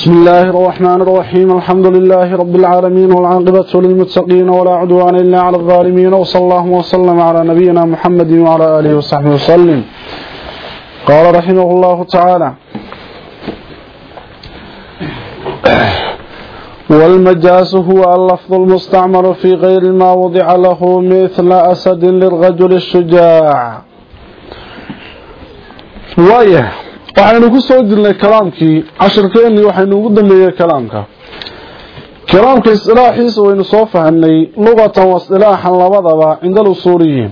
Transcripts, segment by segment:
بسم الله الرحمن الرحيم. الحمد لله رب العالمين والعاقبة للمتقين ولا عدوان إلا على الظالمين. وصلى الله وسلم على نبينا محمد وعلى آله وصحبه وسلم. قال رحمه الله تعالى والمجاز هو اللفظ المستعمل في غير ما وضع له مثل أسد للرجل الشجاع. وايه waxaynu ku soo jirnay kalaamkii cashirkeennii waxaynu ugu dambeeyey kalaamka. Kalaamka istilaaxiisa waynu soo fahanay luqatan wa istilaaxan labadaba cinda alusuuliyiin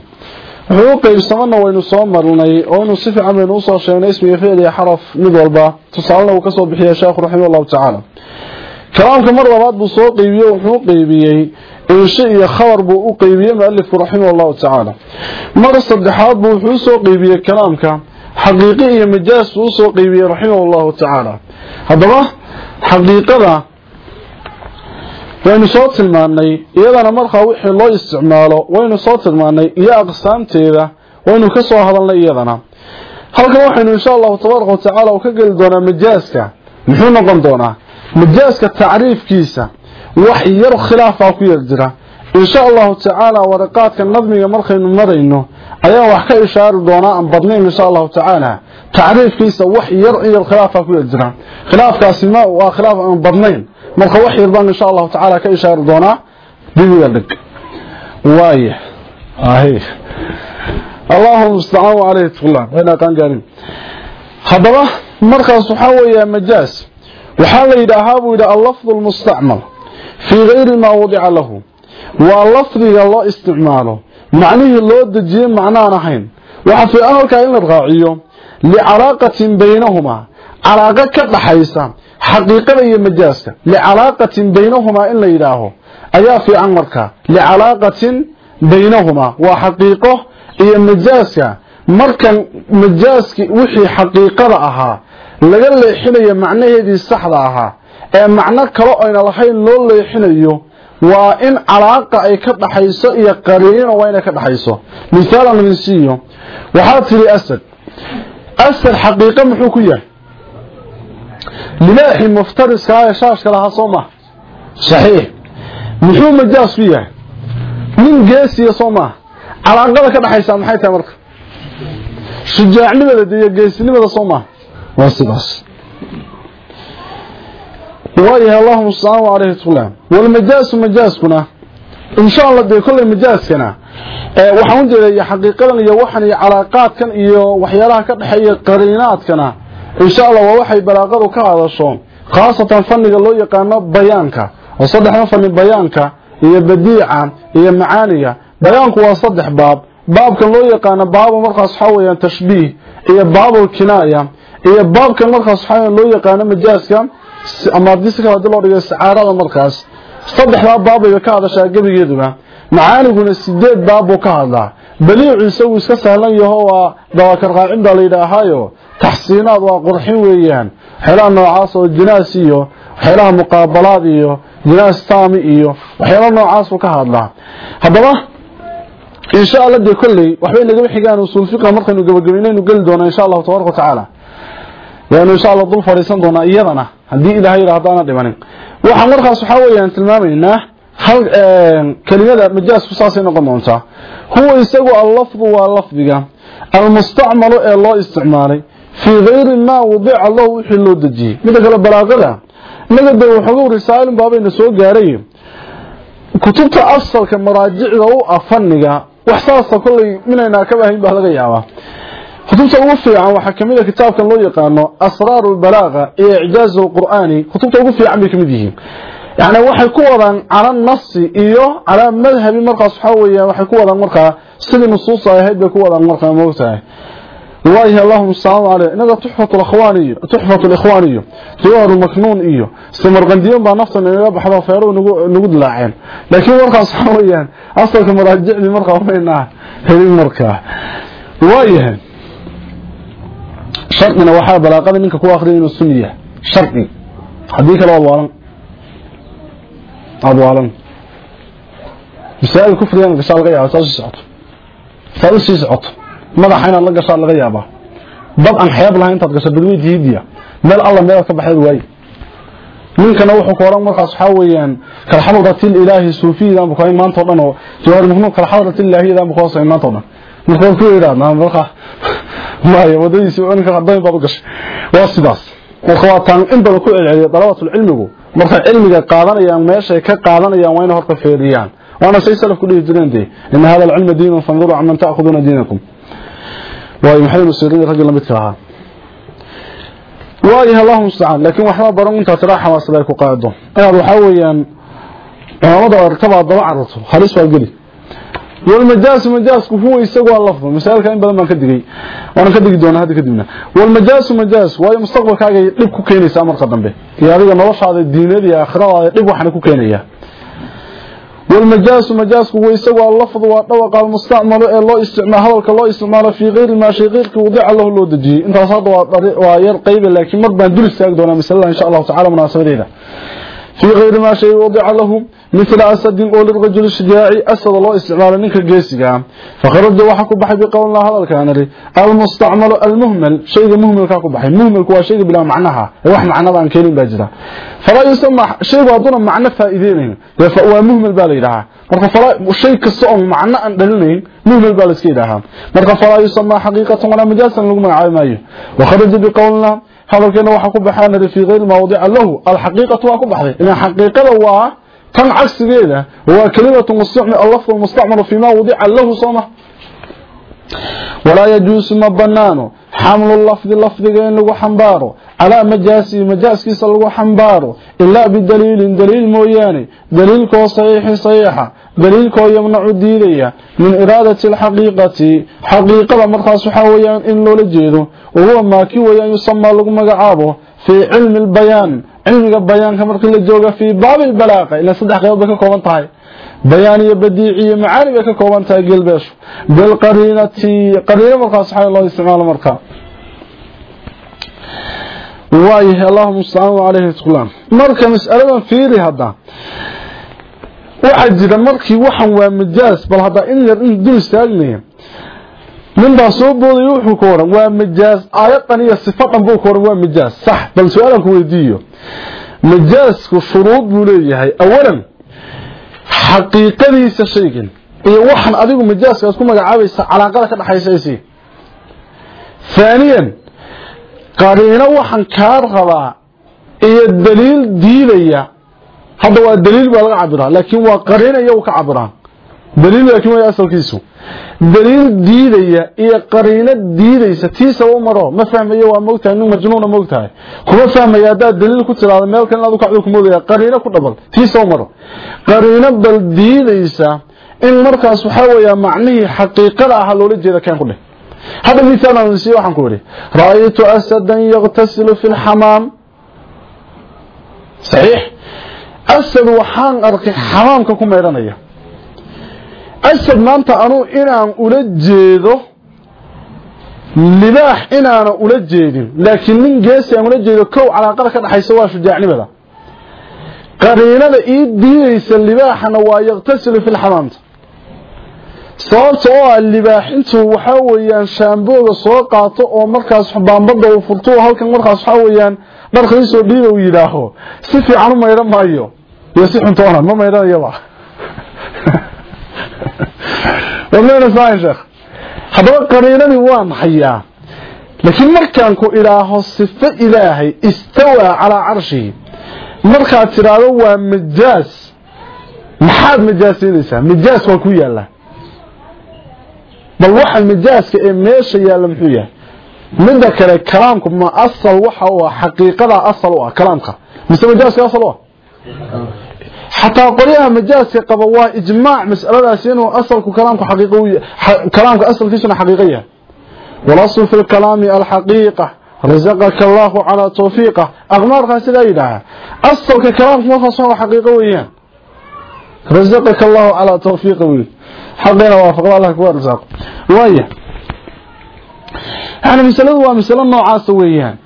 wuxuu u qeybsamana waynu soo marnay oo inuu si fiican baynu u soo sheegnay ismiga ficil iyo xaraf mid walba. Tusaalena uu ka soo bixiya sheekhu raximah allahu tacaala. Kalaamka mar labaad buu soo qeybiyey wuxuu qeybiyey inshe iyo khabar buu u qeybiyey mualifku raximah allahu tacaala. Mar saddexaad buu wuxuu u soo qeybiyey kalaamka xaqiiqi iyo majaas buu u soo qeybiyey raximah allahu tacaala. Haddaba xaqiiqada waynu soo tilmaanay iyadana markaa wixii loo isticmaalo waynu soo tilmaanay iyo aqsaamteeda waynu ka soo hadalnay iyadana. Halkan waxaynu insha allahu tabaaraka watacaala u ka geli doonaa majaaska muxuu noqon doonaa? Majaaska tacriifkiisa. Wax yar khilaafaa ku yar jira insha allahu tacaala waraqaadka nadmiga markaynu marayno ayaan wax ka ishaari doonaa aan badnayn insha allahu tacaala tacriifkiisa wax yar yar khilaafaa ku jira. Khilaafkaasi ma waa khilaaf aan badnayn. Marka wax yar baan insha allahu tacaala ka ishaari doonaa. Dibiga dhig. Waaye. Ahi allahuma mustacaan caleyhi tqullah wayna qaan gaarin. Haddaba markaas waxaa weeyaa majaas. Waxaa la yidhaahaa buu yidhi allafdu lmustacmal fii gayri maa wadica lahu waa lafdiga loo isticmaalo. Macnihii loo dejiyey macnaan ahayn. Waxaa fiican halkaa in la raaciyo licalaaqatin baynahumaa calaaqo ka dhaxaysa xaqiiqada iyo majaaska licalaaqatin baynahumaa in la yidhaaho ayaa fiican markaa licalaaqatin baynahumaa waa xaqiiqo iyo majaaska. Markan majaaski wixii xaqiiqada ahaa laga leexinayo macnaheedii saxda ahaa ee macno kalo ayna lahayn loo leexinayo waa in calaaqa ay ka dhaxayso iyo qariinina waa inay ka dhaxayso. Misaalan idin siiyo. Waxaad tidhi asad. Asad xaqiiqo muxuu ku yahay? Libaaxii muftariska ee shaashka lahaa soo maha saxiix. Muxuu majaas ku yahay? Nin geesiya soo maaha calaaqada ka dhaxaysaa maxay tahay marka? Shujaacnimada iyo geesinimada soo maaha waa sidaas waayahay allahuma ustaaan caleyhi tqulaam walmajaasu majaaskuna insha allah dee kolley majaaskana waxaan u jeedaya xaqiiqadan iyo waxan iyo calaaqaadkan iyo waxyaalaha ka dhexeeya qariinaadkana. Insha allah waa waxay balaaqadu ka hadasho khaasatan fanniga loo yaqaano bayaanka oo saddexda fanni bayaanka iyo badiica iyo macaaniga. Bayaanku waa saddex baab. Baabkan loo yaqaano baabu markaas waxaa weyaan tashbiih iyo baabul kinaaya iyo baabkan markaas waxaa loo yaqaano majaaska ama kale haddii loo dhigo sacaarada markaas saddexdaa baabbayba ka hadashaa gebigeeduba. Macaaniguna sideed baab buu ka hadlaa. Baliicu isagu iska sahlan yaho waa dabakar raacin baa la yidhaahaayo. Taxsiinaad waa qurxin weeyaan. Waxyaalaha noocaas oo jinaas iyo waxyaalaha muqaabalaad iyo jinaas taami iyo waxyaala noocaas buu ka hadlaa. Haddaba insha alla dee kolley waxbay nagaba xigaan usuul fiqa markaynu gabagabaynaynu geli doonaa insha allahu tabaraka watacaala waanu insha allah dul fadhiisan doonaa iyadana haddii ilahay yidha haddaana dhimanin. Waxaan markaas waxaa weeyaan tilmaamaynaa hal kelimada majaasku saasay noqon doontaa. Huwa isagu allafdu waa lafdiga. Almustacmalu ee loo isticmaalay fii gayri maa wadica lahu wixii loo dejiyey midda kale balaaqada inaga dee waxoogow risaalin baabayna soo gaaray. Kutubta asalka maraajicda u ah wax saasa kolley minaynaa kaba ahayn baa laga yaabaa كتبت أغفية عن وحكمين كتاب كان لو يقال أسرار البلاغة إيه إعجاز القرآن كتبت أغفية عن بكمدهين يعني وحي كورا على النص إيه على مذهب مرقى صحوية وحي كورا مرقى سن النصوصة يهد كورا مرقى موتى. الله اللهم استعانوا عليه. إنها تحفة الأخواني تحفة الأخواني. ثوار المكنون إيه سمر غنديون بها نفسنا إيه بحضا فيرو نقود لعين. لكن مرقى صحويا أصلك مراجع لمرقى وفينا هذه المرقى. وإيه shardina waxaa balaaqada ninka ku akriya inuu sunni yahay. Shardi haddii kale waalan. Aada waalan. Masaa'il kufrigan gashaa laga yaaba saad u sii socoto saad u sii socoto madaxa inaad la gashaa laga yaabaa. Dad aan xeeb lahayn intaad gasho badweyd hiidiya meel alla ninkana wuxuu ku oran markaas waxa weeyaan kala xadratil ilaahi suufiyada ama kooyn maanta dhan oo jawaar muhnu kala xadratil ilaahi ama koosa maanta dhan markuu ku yiraahdo marka ma ya wadadiisi oo ninka qadan baad u gashay waa sidaas marka waa tan in badan ku celceliyo dalabatul cilmigu marka cilmiga qaadanayaan meesha ka qaadanayaan waa in horta feeriyaan وانا سي سلف كله جيران دي ان هذا العلم دين فانظروا عمن تاخذون دينكم واي محمد السيرين رجل لمدك لها واي اللهم المستعان لكن waxba baran inta tiraha wasalay ku qaado aad waxa weeyaan culimada artaba daba carto halis waa gali wal majaas majaasku huwa isagoo lafdo misalka in badan baan ka digay waan ka digi doonaa hadda kadibna wal majaas majaas waayo mustaqbalkaaga dib ku keenaysa marka dambe iyo adiga noloshaada diinada iyo aakhiradaada dib waxna ku keenaya والمجاز مجاز هو يسوى اللفظ وطوق المستعمل لو استعمال هذا لو استعمال في غير ما شيء غير وضع له لو دجي انت صاد وير قيب لكن مر بان دول استاغ دونا مثلا ان شاء الله تعالى مناسبه في غير ما شيء وضع له مثل أسد أو للرجل الشجاعي أسد الله استعمال منك الجيسي فخرج وحكو بحي بقول الله هذا الكانري المستعمل المهمل شيء مهمل كاكو بحي. مهمل كوا شيء بلا معناها. واح معنى بان كيلين باجرا فلا يسمى شيء بادون معنى فائدين. فهو مهمل باليدها marka fala shay kasto oo macna aan dhalinayn muhimel baa la iska yidhaahaa marka falaa yusamaa xaqiiqatan walaa majaasan lagu magacaabi maayo wakharaja biqowlina hadalkeena waxaa ku baxaa nari fii gayri maa wadica lahu alxaqiiqatu waa ku baxday. Ina xaqiiqada waa tan cagsigeeda waa kelimatu mustacmal allafdu mustacmalu fii ma wadica lahu sooma walaa yajuusu ma banaano xamlu lafdi lafdiga in lagu xambaaro. calaa majaasihi majaaskiisa lagu xambaaro. ilaa bidaliilin daliil mooyaane. daliilkoo saxiixin saxiixa. daliilkoo yamnacu diidaya. min iraadati alxaqiiqati. xaqiiqada markaas waxaa weeyaan in loola jeedo. wahuwa maaki weeyaan yusamaa lagu magacaabo. fii cilmi lbayaan cilmiga bayaanka markii la jooga fii baabi lbalaaqa ilaa saddex qaybood bay ka kooban tahay bayaan iyo badiici iyo macaani bay ka kooban tahay gelbeeshu bilqariinati qariino markaas waxaa loo isticmaalo marka. Waayahay allahuma mustacaan calayhi tqlaan marka mas'aladan fiiri hadda waxaa jira markii waxan waa majaas bal hadda in yar in dul istaagnaya. Nin baa soo boodaya wuxuu ka waran waa majaas aayadan iyo sifadan buu ka waran waa majaas xaqiiqadiisa shaygan iyo waxan adigu majaaskaas ku magacaabaysa calaaqada ka dhaxaysa isii aaniyan qariino waxan kaa rabaa iyo daliil diidaya. Hadda waa daliil baa laga cabiraa laakiin waa qariinaya u ka cabiraa daliil laakiin way asalkiisu. Daliil diidaya iyo qariino diidaysa tiisa u maro. Ma fahmayo waa moogtahay nin majnuuna moogtahay kuma fahmaya haddaad daliil ku tidaada meelkan inaad u kacdo ku moodaya qariino ku dhabal tiisa u maro. Qariino bal diidaysa in markaas waxaa weeyaa macnihii xaqiiqada aha loola jeeda keen ku dheh. Hadda misaal aan siiyey waxaan ku yidhi ra'aytu asadan yaghtasilu fi lxamaam saxiix. Asad arkay xamaamka ku meedhanaya ashad maanta anuu inaan ula jeedo libaax inaana ula jeedin. Laakiin nin geesi aan ula jeedo kow calaaqada ka dhaxaysa waa shujaacnimada. Qariinada ii diidaysa libaaxana waa yaqtasilu fi lxamaamta sababta oo ah libaax intuu waxaa weeyaan shaambooda soo qaato oo markaas baanbadda uu furto halkan markaas waxaa weeyaan dharkiisoo dhiida uu yidhaaho. Si fiican u maydhan maayo. Iyo si xuntoona ma maydhanayaba wadleynasaahin sheekh haddaba qariinadii waan hayaa laakiin markaan ku idhaaho sifo ilaahay istawaa calaa carshihi markaad tidhaahdo waa majaas maxaad majaasinaysaa majaas waa ku yaallaa bal waxa majaaska ee meesha yaalla muxuu yahay. Midda kale kalaamku ma asal waxa uu ah xaqiiqada asal u ah kalaamka. Mise majaaska asal u ah xataa qolyaha majaaska qaba waa ijmaac mas'aladaas inuu asalku kalaamku xaqiiqo kalaamka asalkiisuna xaqiiqo yahay. Walasu fi kalaami alxaqiiqa razaqaka allahu calaa tawfiiqa. Aqmaarkaas sidaa yidhaaha asalka kalaamku markaasuna waa xaqiiqo weeyaan. Razaqaka allahu calaa tawfiiqa wey xaqina waafaqda allah kuwa arsaaqo waaya yani masaladu waa masalo noocaasa weeyaan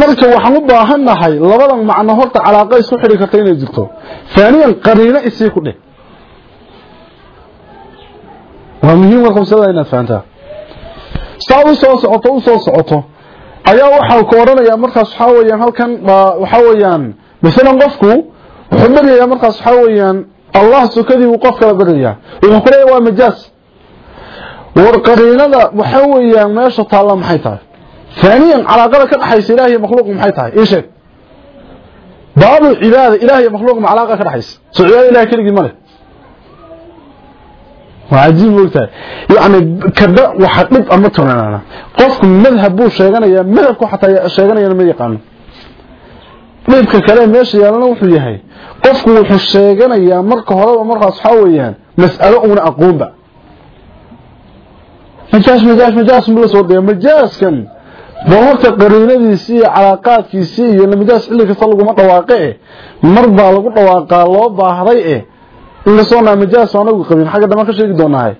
marka waxaan u baahanahay labadan macno horta calaaqo isku xiri karta inay jirto. Thaniyan qariino isii ku dheh. Waa muhiim marka mas'alada inaad fahantaa. Saa u soo socoto u soo socoto ayaa waxa uu ka oranayaa markaas waxa weeyaan halkan waxa weeyaan masalan qofku wuxuu baryayaa markaas waxaa weeyaan allah sokadii uu qof kala baryayaa. Wuxuu ku leeyahay waa majaas. War qariinada waxa weeyaan meesha taalla maxay tahay ثانيا علاقه ka dhaxaysa ilaahay makhluuq maxay tahay in sheeg baabu cibaada ilaahay makhluuq ma calaaqo ka dhaxaysa suuciyaha ilaahay keligi ma leh waajiib moogtahay yani kada waxa dhib ama tunanana qofku madhab buu sheeganaya madhabku xataa sheeganayana ma yaqaano dhibka kale meesha yaalana wuxuu yahay qofku wuxuu sheeganayaa marka horeba markaas waxaa weeyaan mas'alo uuna aqoonba majaas majaas majaas buu soo dhigay majaaskan boorta qariinadiisii iyo calaaqaadkiisii iyo namajaas xilli kasta laguma dhawaaqe mar baa lagu dhawaaqaa loo baahday eh. Inkastoo naa majaas anagu qabin xagga dhammaan ka sheegi doonaahay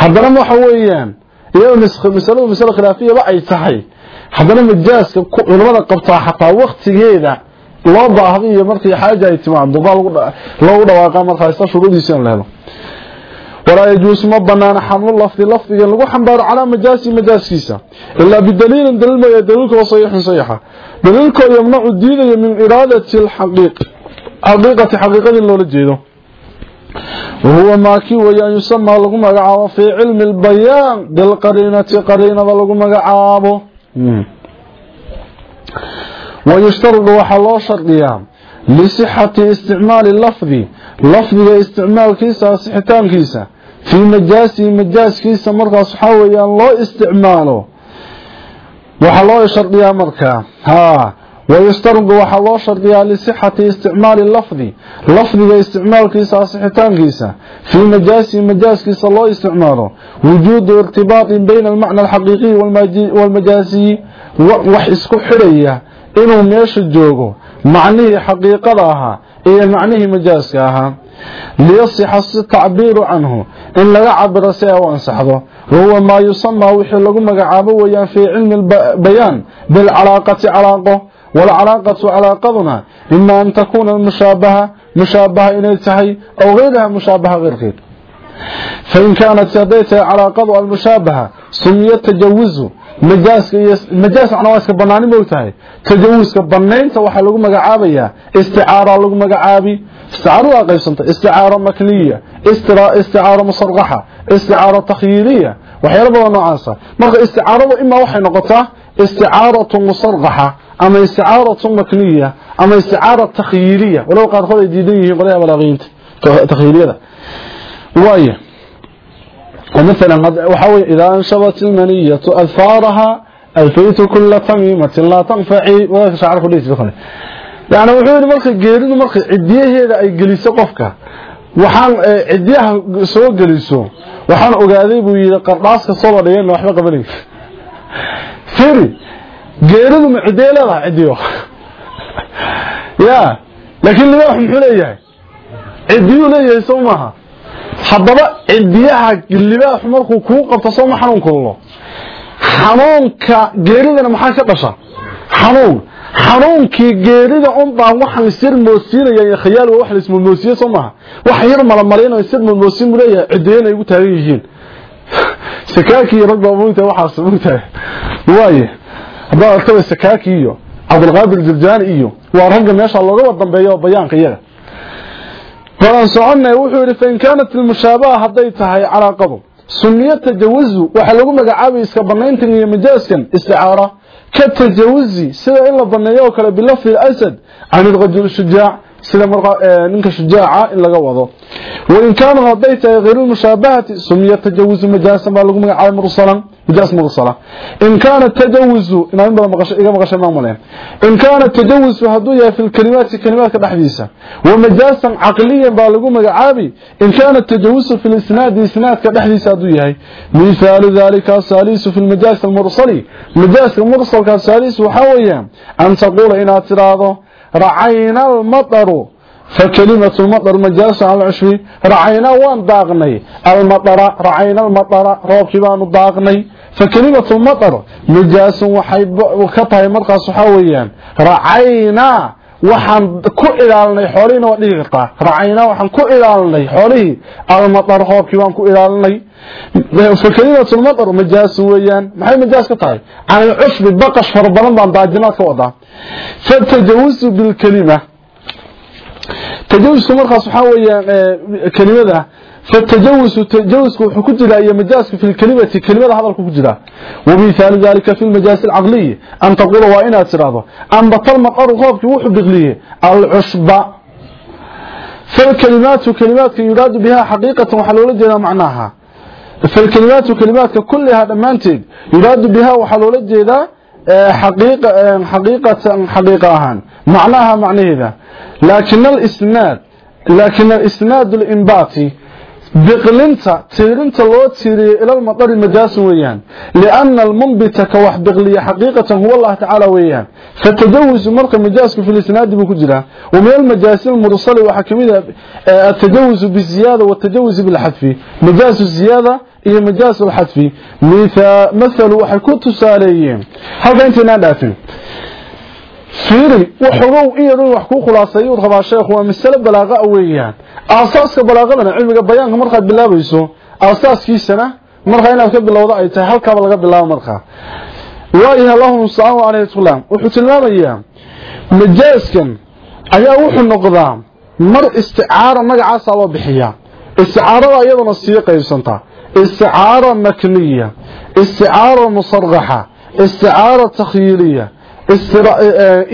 haddana waxa weeyaan iyadoo masaladu masalo khilaafiyaba ay tahay. Haddana majaaska culimada qabtaa xataa waktigeeda loo baahday iyo markii xaaja ay timaado baa loogu dhawaaqaa markaas shuruudiisa in la helo ولا يجوز ما بنان حمل اللفظ لفظ لو حنبار على مجاز مجازكيسا الا بدليل دليل ما يدلك وصيح صيحه دليلك يمنع الدين من اراده الحقيقه حقيقه حقيقه لولا جيدو وهو ما كي ويا يسمى لغو مغعابو في علم البيان بالقرينه قرينه لغو مغعابو ويشترط وحلو شرطيا لصحة استعمال اللفظ لفظ استعمال كيسا صحتان كيسا fii majaasihi majaaskiisa markaas waxaa weyaan loo isticmaalo. Waxaa loo shardiyaa markaa haa wayustargu waxaa loo shardiyaa lisixati isticmaali lafdi lafdiga isticmaalkiisa asixitaankiisa fii majaasihi majaaskiisa loo isticmaalo. Wujuudu irtibaaqi bayna almacna alxaqiiqiyi waalmajaasiyi wax isku xidhaya inuu meesha joogo macnihii xaqiiqada ahaa iyo macnihii majaaska ahaa liyasixa si tacbiiru canhu in laga cabiro si ay u ansaxdo wahuwa maa yusamaa wixii lagu magacaabo weeyaan fii cilmi bayaan bilcalaaqati calaaqo. Waalcalaaqatu calaaqaduna ima an takuuna mushaabaha mushaabaha inay tahay aw gayraha mushaabaha keyrkeed fain kaanat haday tahay calaaqadu almushaabaha sumiya tajawuzu majaaska iyo majaas macnaa waa iska banaani moogtahay tajawuska banaynta waxaa lagu magacaabayaa isticaara lagu magacaabi. Isticaaro waa qaybsanta. Isticaaro makniya. Isticaaro musarraxa. Isticaaro takhyiiliya waxyaalo badan noocaasa marka isticaaradu imaa waxay noqotaa isticaaratu musarraxa ama isticaaratu makniya ama isticaara takhyiiliya walow qaarkood ay diidan yihiin qolyaha balaaqiyiinta. Takhyiiliyada waayo ومثلا وحاول إذا أنشبت المنية أذفارها ألفيت كل تميمة لا تنفعي وذلك شعر كل يسبقني يعني وحاول مركة قيرين مركة عديه هذا أي قليسة قفك وحان عديها سوى قليسو وحان أقاذيب ويدا قرطاسك صور لين وحبا قبلين فيري قيرين عديه لها عديه يا لكن اللي يوحي محوليه عديه ليه يسومها haddaba cidiyaha libaaxu markuu kuu qabto sooma xanuun kullo xanuunka geeridana maxaa ka dhasha? Xanuun. Xanuunkii geerida un baan waxaan isir moosiinaya iyo khayaal waa wax la ismoosiyo soo maaha. Wax yar malamalin oo isir moosiin buu leeyahay cidiyana ay ugu taagan yihiin. Sakaaki iyo rag baa moogtahay waxaas waaye haddaa artaba sakaaki iyo cabdulqaadir jirjaani iyo waa ragga meesha looga wada dambeeyo bayaanka iyaga waan soconay wuxuu yidhi fain kaanat ilmushaabaha hadday tahay calaaqadu sunniyo tajawuzu waxaa lagu magacaabay iska bannayntan iyo majaaskan isticaara. Ka tajawuzi sida in la banneeyo oo kale bilafdi asad can irajul shujaac sida ninka shujaaca in laga wado. Wain kaana hadday tahay hayru lmushaabahati sunniyo tajawuzu majaasan baa lagu magacaabay mursalan مجاز مرسلا إن كان التجوز إن أنبغى مغشى إيقا مغشى مامولين إن كان التجوز هدوية في الكلمات كلمات كالحديثة ومجازا عقليا بالغو مقعابي إن كان التجوز في الإسناد إسناد كالحديثة هدوية مثال ذلك الساليس في المجاز المرسلي مجاز المرسل كالساليس وحاويا أن تقول إن اعتراضه رعينا المطر. فكلمة المطر مجاز على العشري رعينا وان داغني المطر رعينا المطر روكبان داغني فكلمة المطر مجاز وحيب وكطهي مرقص حويا رعينا waxaan ku ilaalinay xoolihiina waa dhigi kartaa racaynaa waxaan ku ilaalinay xoolihii almatar hoobkii waan ku ilaalinay fakelimat lmatar majaas weeyaan maxay majaas ka tahay can cushbi baqash fara badan baan daajinaad ka wadaa fatajawusu bilkelima tajawuska markaas waxa weeyaan kalimada فالتجوز تجوز وحكو جدا يا مجاز في الكلمة كلمة هذا كو جدا. ومثال ذلك في المجاز العقلي أن تقول وان تراده أن بطل مقر قوبك و دغليه العصبه فالكلمات كلمات يراد بها حقيقة وحلول جدا معناها. فالكلمات كلمات كلها ضمانتها يراد بها وحلول جدا آه، آه، حقيقة حقيقة حقيقة حقيقة macnaha macnaheeda. Laakin alisnaad laakin alisnaad alinbaati biqlinta tiirinta loo tiiriyo ilalmadari majaasin weeyaan. Lianna almunbita ka wax biqliya xaqiiqatan huwa allah tacaala weeyaan. Fatadawusu marka majaaska fi lisnaadi buu ku jiraa wa min almajaasi almursali waxaa ka mid ah e, atadawusu biziyaada watajawusi bilxadfi majaasu ziyaada iyo majaasu alxadfi mithalu waxay ku tusaaleeyeen. Halka intaynaan dhaafin fiiri wuxuu iyadoo wax ku khulaasayo uu rabaa sheekhu waa mas'ala balaaqa weeyaan. Aasaaska balaaqadana cilmiga bayaanka markaad bilaabayso aasaaskiisana marka inaad ka bilowdo ay tahay halkaaba laga bilaabo marka waayaha allahuma salaamu calayhi wasalam wuxuu tilmaamayaa majaaskan ayaa wuxuu noqdaa mar isticaara magacaasa loo bixiyaa isticaarada iyaduna sii qaybsanta. Isticaara makniya. Isticaara musarraxa. Isticaara takhyiiliya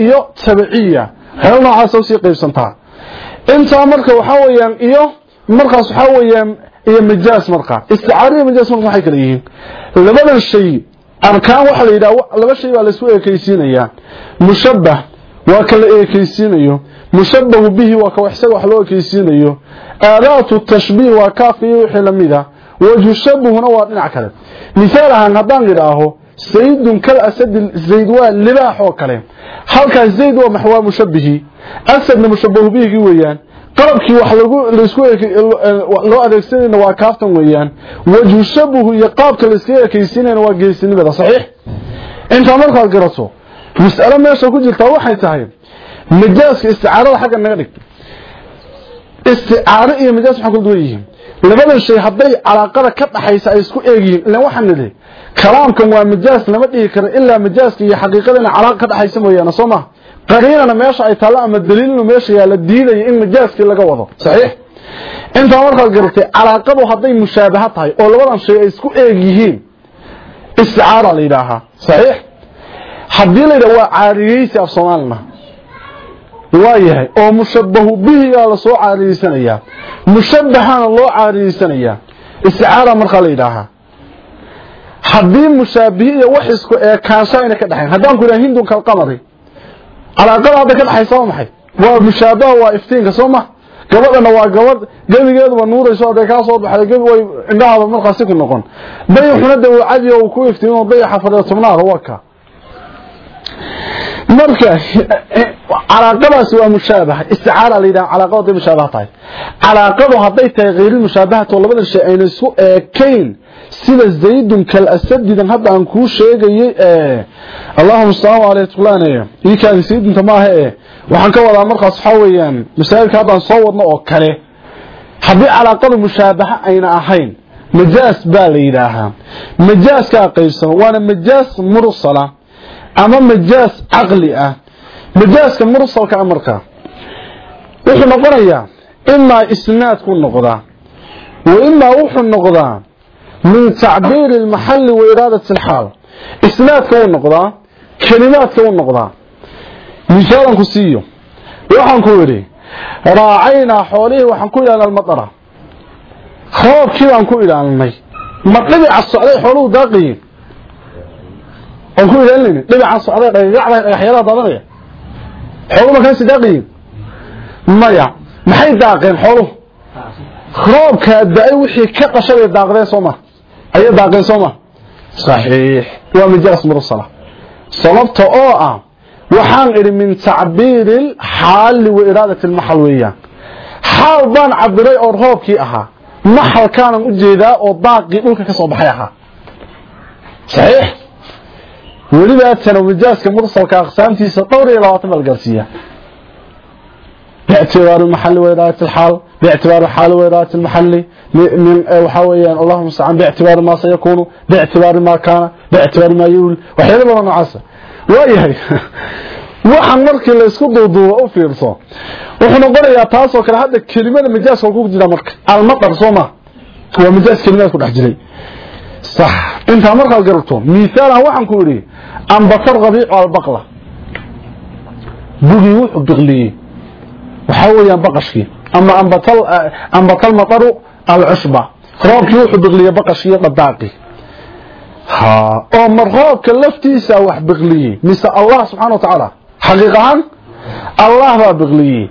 iyo tabciya. Xeel noocaas oo sii qaybsantaa inta marka waxa weeyaan iyo markaas waxa weeyaan iyo majaas marka. Isticaara iyo majaas marka waxay kala yihiin. Labadan shay arkaan waxa la yiraahdo laba shay baa la isku eekaysiinaya mushabbah waa kala eekaysiinayo mushabbahu bihi waa ka waxsaga wax loo eekaysiinayo aadaatu tashbiih waa kaafiyo wixii lamida wajhu shabbahuna waa dhinac kale. Misaal ahaan haddaan yidhaaho zaydun kal asad zayd waa libaax oo kale. Halkaas zayd waa maxwaa mushabbihi? Asadna mushabbahu bihi weeyaan. Qalabkii wax lagu laysku loo adeegsanayna waa kaaftan weeyaan. Wajhu shabahu iyo qaabka la iska ekaysiinayna waa geesinimada saxiix. Intaa markaad garato mas'alo meesha ku jirtaa waxay tahay majaaska isticaarada xagga naga dhig. Isticaaro iyo majaas waxaa kala duwan yihiin labadan shay hadday calaaqada ka dhaxaysa ay isku eegyihiin ilaan waxaan nidhi kalaamkan waa majaas lama dhihi karo ilaa majaaska iyo xaqiiqadana calaaqa ka dhaxaysa mooyaane soo ma? Qariinana meesha ay taalo ama daliilna meesha yaalla diidaya in majaaskii laga wado. Saxiix. Intaa markaad garatay calaaqadu hadday mushaabaha tahay oo labadan shay ay isku eeg yihiin isticaara la yidhaahaa. Saxiix. Haddii la yidhaha waa caariyeysi af soomaalina waa yahay oo mushabahu bihigaa la soo caariyeysanayaa mushabahana loo caariyeysanayaa isticaara markaa la yidhaahaa haddii mushaabihi iyo wax isku eekaansha ayna ka dhexayn haddaan ku yidhaha hindun kalqamari calaaqada hadda ka dhaxaysa waa maxay? Waa mushaabaha waa iftiinka soo ma? Gabadhana waa gabadh gebigeeduba nuurayso hadday kaa soo baxday gebi way indhahaada markaasi ku noqon. Dayaxuna de uu ku iftiimo dayaxa fadhiyo tobnaada waa ka marka calaaqadaasi waa mushaabaha. Isticaara la yidhaha calaaqada hadday mushaabaha tahay. Calaaqadu hadday tahay hayri mushaabahat oo labadan shay ayna isku eekayn sida zaydun kal hadda aan kuu sheegayay ee allahumma salaamu alayhi tuqlaane ii kaadi zaydunta maaha ee waxaan ka wadaa markaas waxa weeyaan masaa'ilka haddaan soo wadno oo kale. Haddii calaaqadu mushaabaha ayna ahayn majaas baa la yidhaahaa. Majaaskaa qaybsama waana majaas mursala ama majaas caqli ah. Majaaska mursalka ah markaa wuxuu noqonayaa imaa isnaadku noqdaa wa imaa wuxuu noqdaa min tacbiiri almaxalli wa iraadati alxaal. Isnaadka uu noqdaa kelimaadka uu noqdaa misaalan ku siiyo. Waxaan ku yidhi raacaynaa xoolihii waxaan ku ilaalina almadara roobkii baan ku ilaalinay ma dhibica socday xooluhu daaqiyin waan ku ilaalinayna dhibica socday dhagagacda dhagaxyadaha daadanaya xooluhu markaasi daaqiyin maya maxay daaqeen xooluhu? Roobkaa da'ay wixii ka qashaday daaqdeen soo ma? Ayay daaqeen soo ma? Saxiix. Waa majaas mursala sababta oo ah waxaan idhi min tacbiiri alxaali wa iraadati almaxal weeyaan. Xaal baan cabiray oo roobkii ahaa maxalkaanan u jeedaa oo daaqii dhulka ka soo baxay ahaa. Saxiix weliba tana majaaska mursalka aqsaamtiisa dhowr iyo labaatan baa la gaarsiiyaa باعتبار المحل وإرادة الحال باعتبار الحال وإرادة المحل من وحاويا اللهم استعان باعتبار ما سيكون باعتبار ما كان باعتبار ما يول وحيانا بما نعاسة وإيهي waxaan markii la isku duuduubo u fiirso wuxuu noqonayaa taasoo kale hadda kelimada majaaska ku jira marka almadar sooma waa majaas kelimaad ku dhex jiray sax. Intaa markaad garabto miisaalan waxaan ku idhi ambatar rabiicu albaqla bugii wuxuu biqliyey waxaa weeyaan baqashkii. Ama ambatal ambatal mataru alcushba. Roobkii wuxuu biqliyey baqashkii dhadaaqi ha. Oo mar roobka laftiisa wax biqliyey mise allah subxaana wa tacaala xaqiiqahaan allah baa biqliyey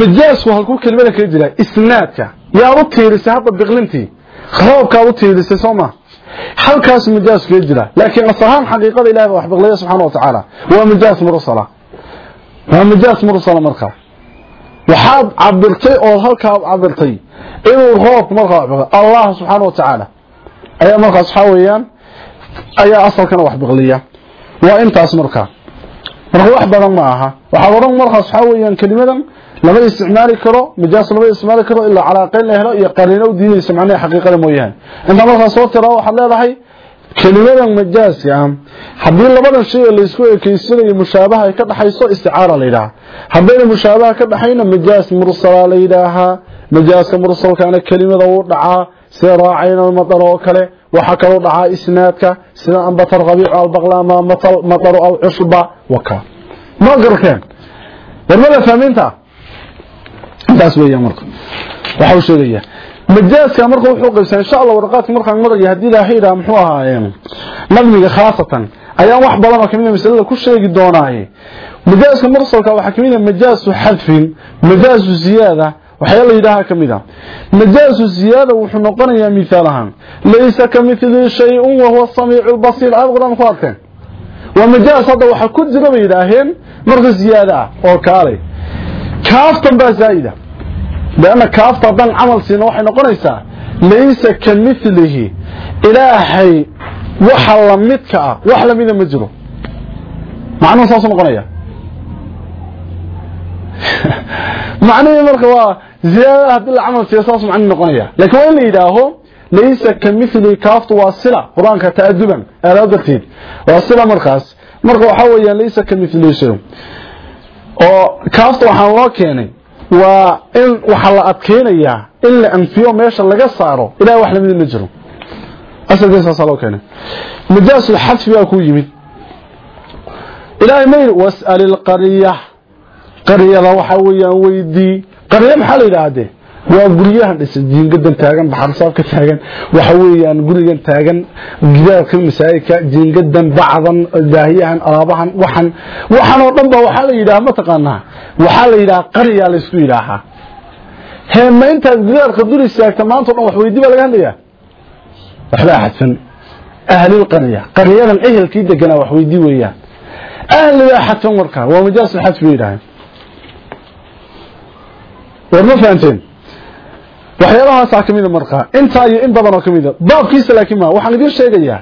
majaasku halkuu kelimada kaga jira isnaadka. Yaad u tiirisay hadda biqlintii roobkaad u tiirisay soo ma halkaas majaas kaga jira. Laakiin asahaan xaqiiqada ilahi baa wax biqliya subxaana wa tacaala waa majaas mursala waa majaas mursala markaa waxaad cabirtay oo halkaa cabirtay inuu roobku markaa wax allah subxaana wa tacaala ayaa markaas waxaa weeyaan ayaa asalkana wax biqliya waa intaas markaa marka wax badan ma aha. Waxaa oran markaas waxaa weeyaan kelimadan lama isticmaali karo majaas lama isticmaali karo ilaa calaaqeyn la helo iyo qariino u diidaysa macnaha xaqiiqada mooyaane. Inta markaas soo tira waxaad leedahay kelimadan majaaska ah haddii labadan shay oo laysku ekeysanayo mushaabaha ka dhaxayso isticaara la yidhaaha. Haddayna mushaabaha ka dhaxayna majaas mursala la yidhaahaa majaaska mursalkaana kelimada uu dhacaa sida raacayna almadar oo kale. Waxaa kaloo dhacaa isnaadka sida ambatar rabiicu albaqla ama mataru alcushba waka. Ma garteen? Warmada fahmiinta intaas weeyaan marka. Waxa uu sheegayaa majaaska marka wuxuu qaybsan insha Allah warqaadka markaan maraya haddii ilaahay ira muxuu ahaayeen nadmiga khaasatan ayaan wax badan oo ka mid masalada ku sheegi doonaaye. Majaaska mursalka waxa ka mid ah hadfin majaasu ziyada waxaa la yidhaahaa ka mid a majaasu ziyaada wuxuu noqonayaa miaal ahaan laysa ka shay-un wahuwa samiicu lbasiir aad qur'aan ku arkeen. Waa majaas ku jira bay yidhaaheen marka ziyaada ah oo kaalay kaaftan baa zaa'ida ah wax lamida ma jiro macnuhu saasuu noqonaya macnihii marka waa ziyaadada haddii la camal siiyo saas macnihi noqonaya laakiin waa in la yidhaaho laysa ka mili kaaftu waa sila qur'aanka ta'aduban aala darteed waa sila markaas marka waxaa weeyaan laysa ka mili shay oo kaafta waxaan waa in waxaa la adkeynayaa in la anfiyo meesha laga saaro ilahay wax la mid ma jiro. Asalkiisaasa loo keenay. Majaasul xadfi baa ku yimid. Ilaahay ma yidhi was'al ilqariya qaryada waxaa weeyaan weydii. Qarya maxaa la waa guryahan dhisa jiingadan taagan baxarsaabka taagan. Waxa weeyaan gurigan taagan gidaarka masaajidka jiingadan bacdan daahiyahan alaabahan waxan waxan oo dhan ba waxaa la yidhaha mataqaanaa waxaa la yidhaha qarya la isku yidhaahaa hee ma gidaarka dul maanta o dhan wax weydii baa laga hadlayaa? Waxbaa xadfan ahlilqarya qaryadan ehelkii deganaa wax weydii weeyaan. Ahligaa xadfan markaa waa majaasul xadf bay yidhaaheen war ma fahanteen waxyaalahaasaa ka mida markaa intaa iyo in badan oo ka mida baabkiisa laakiin ma waxaan idiin sheegayaa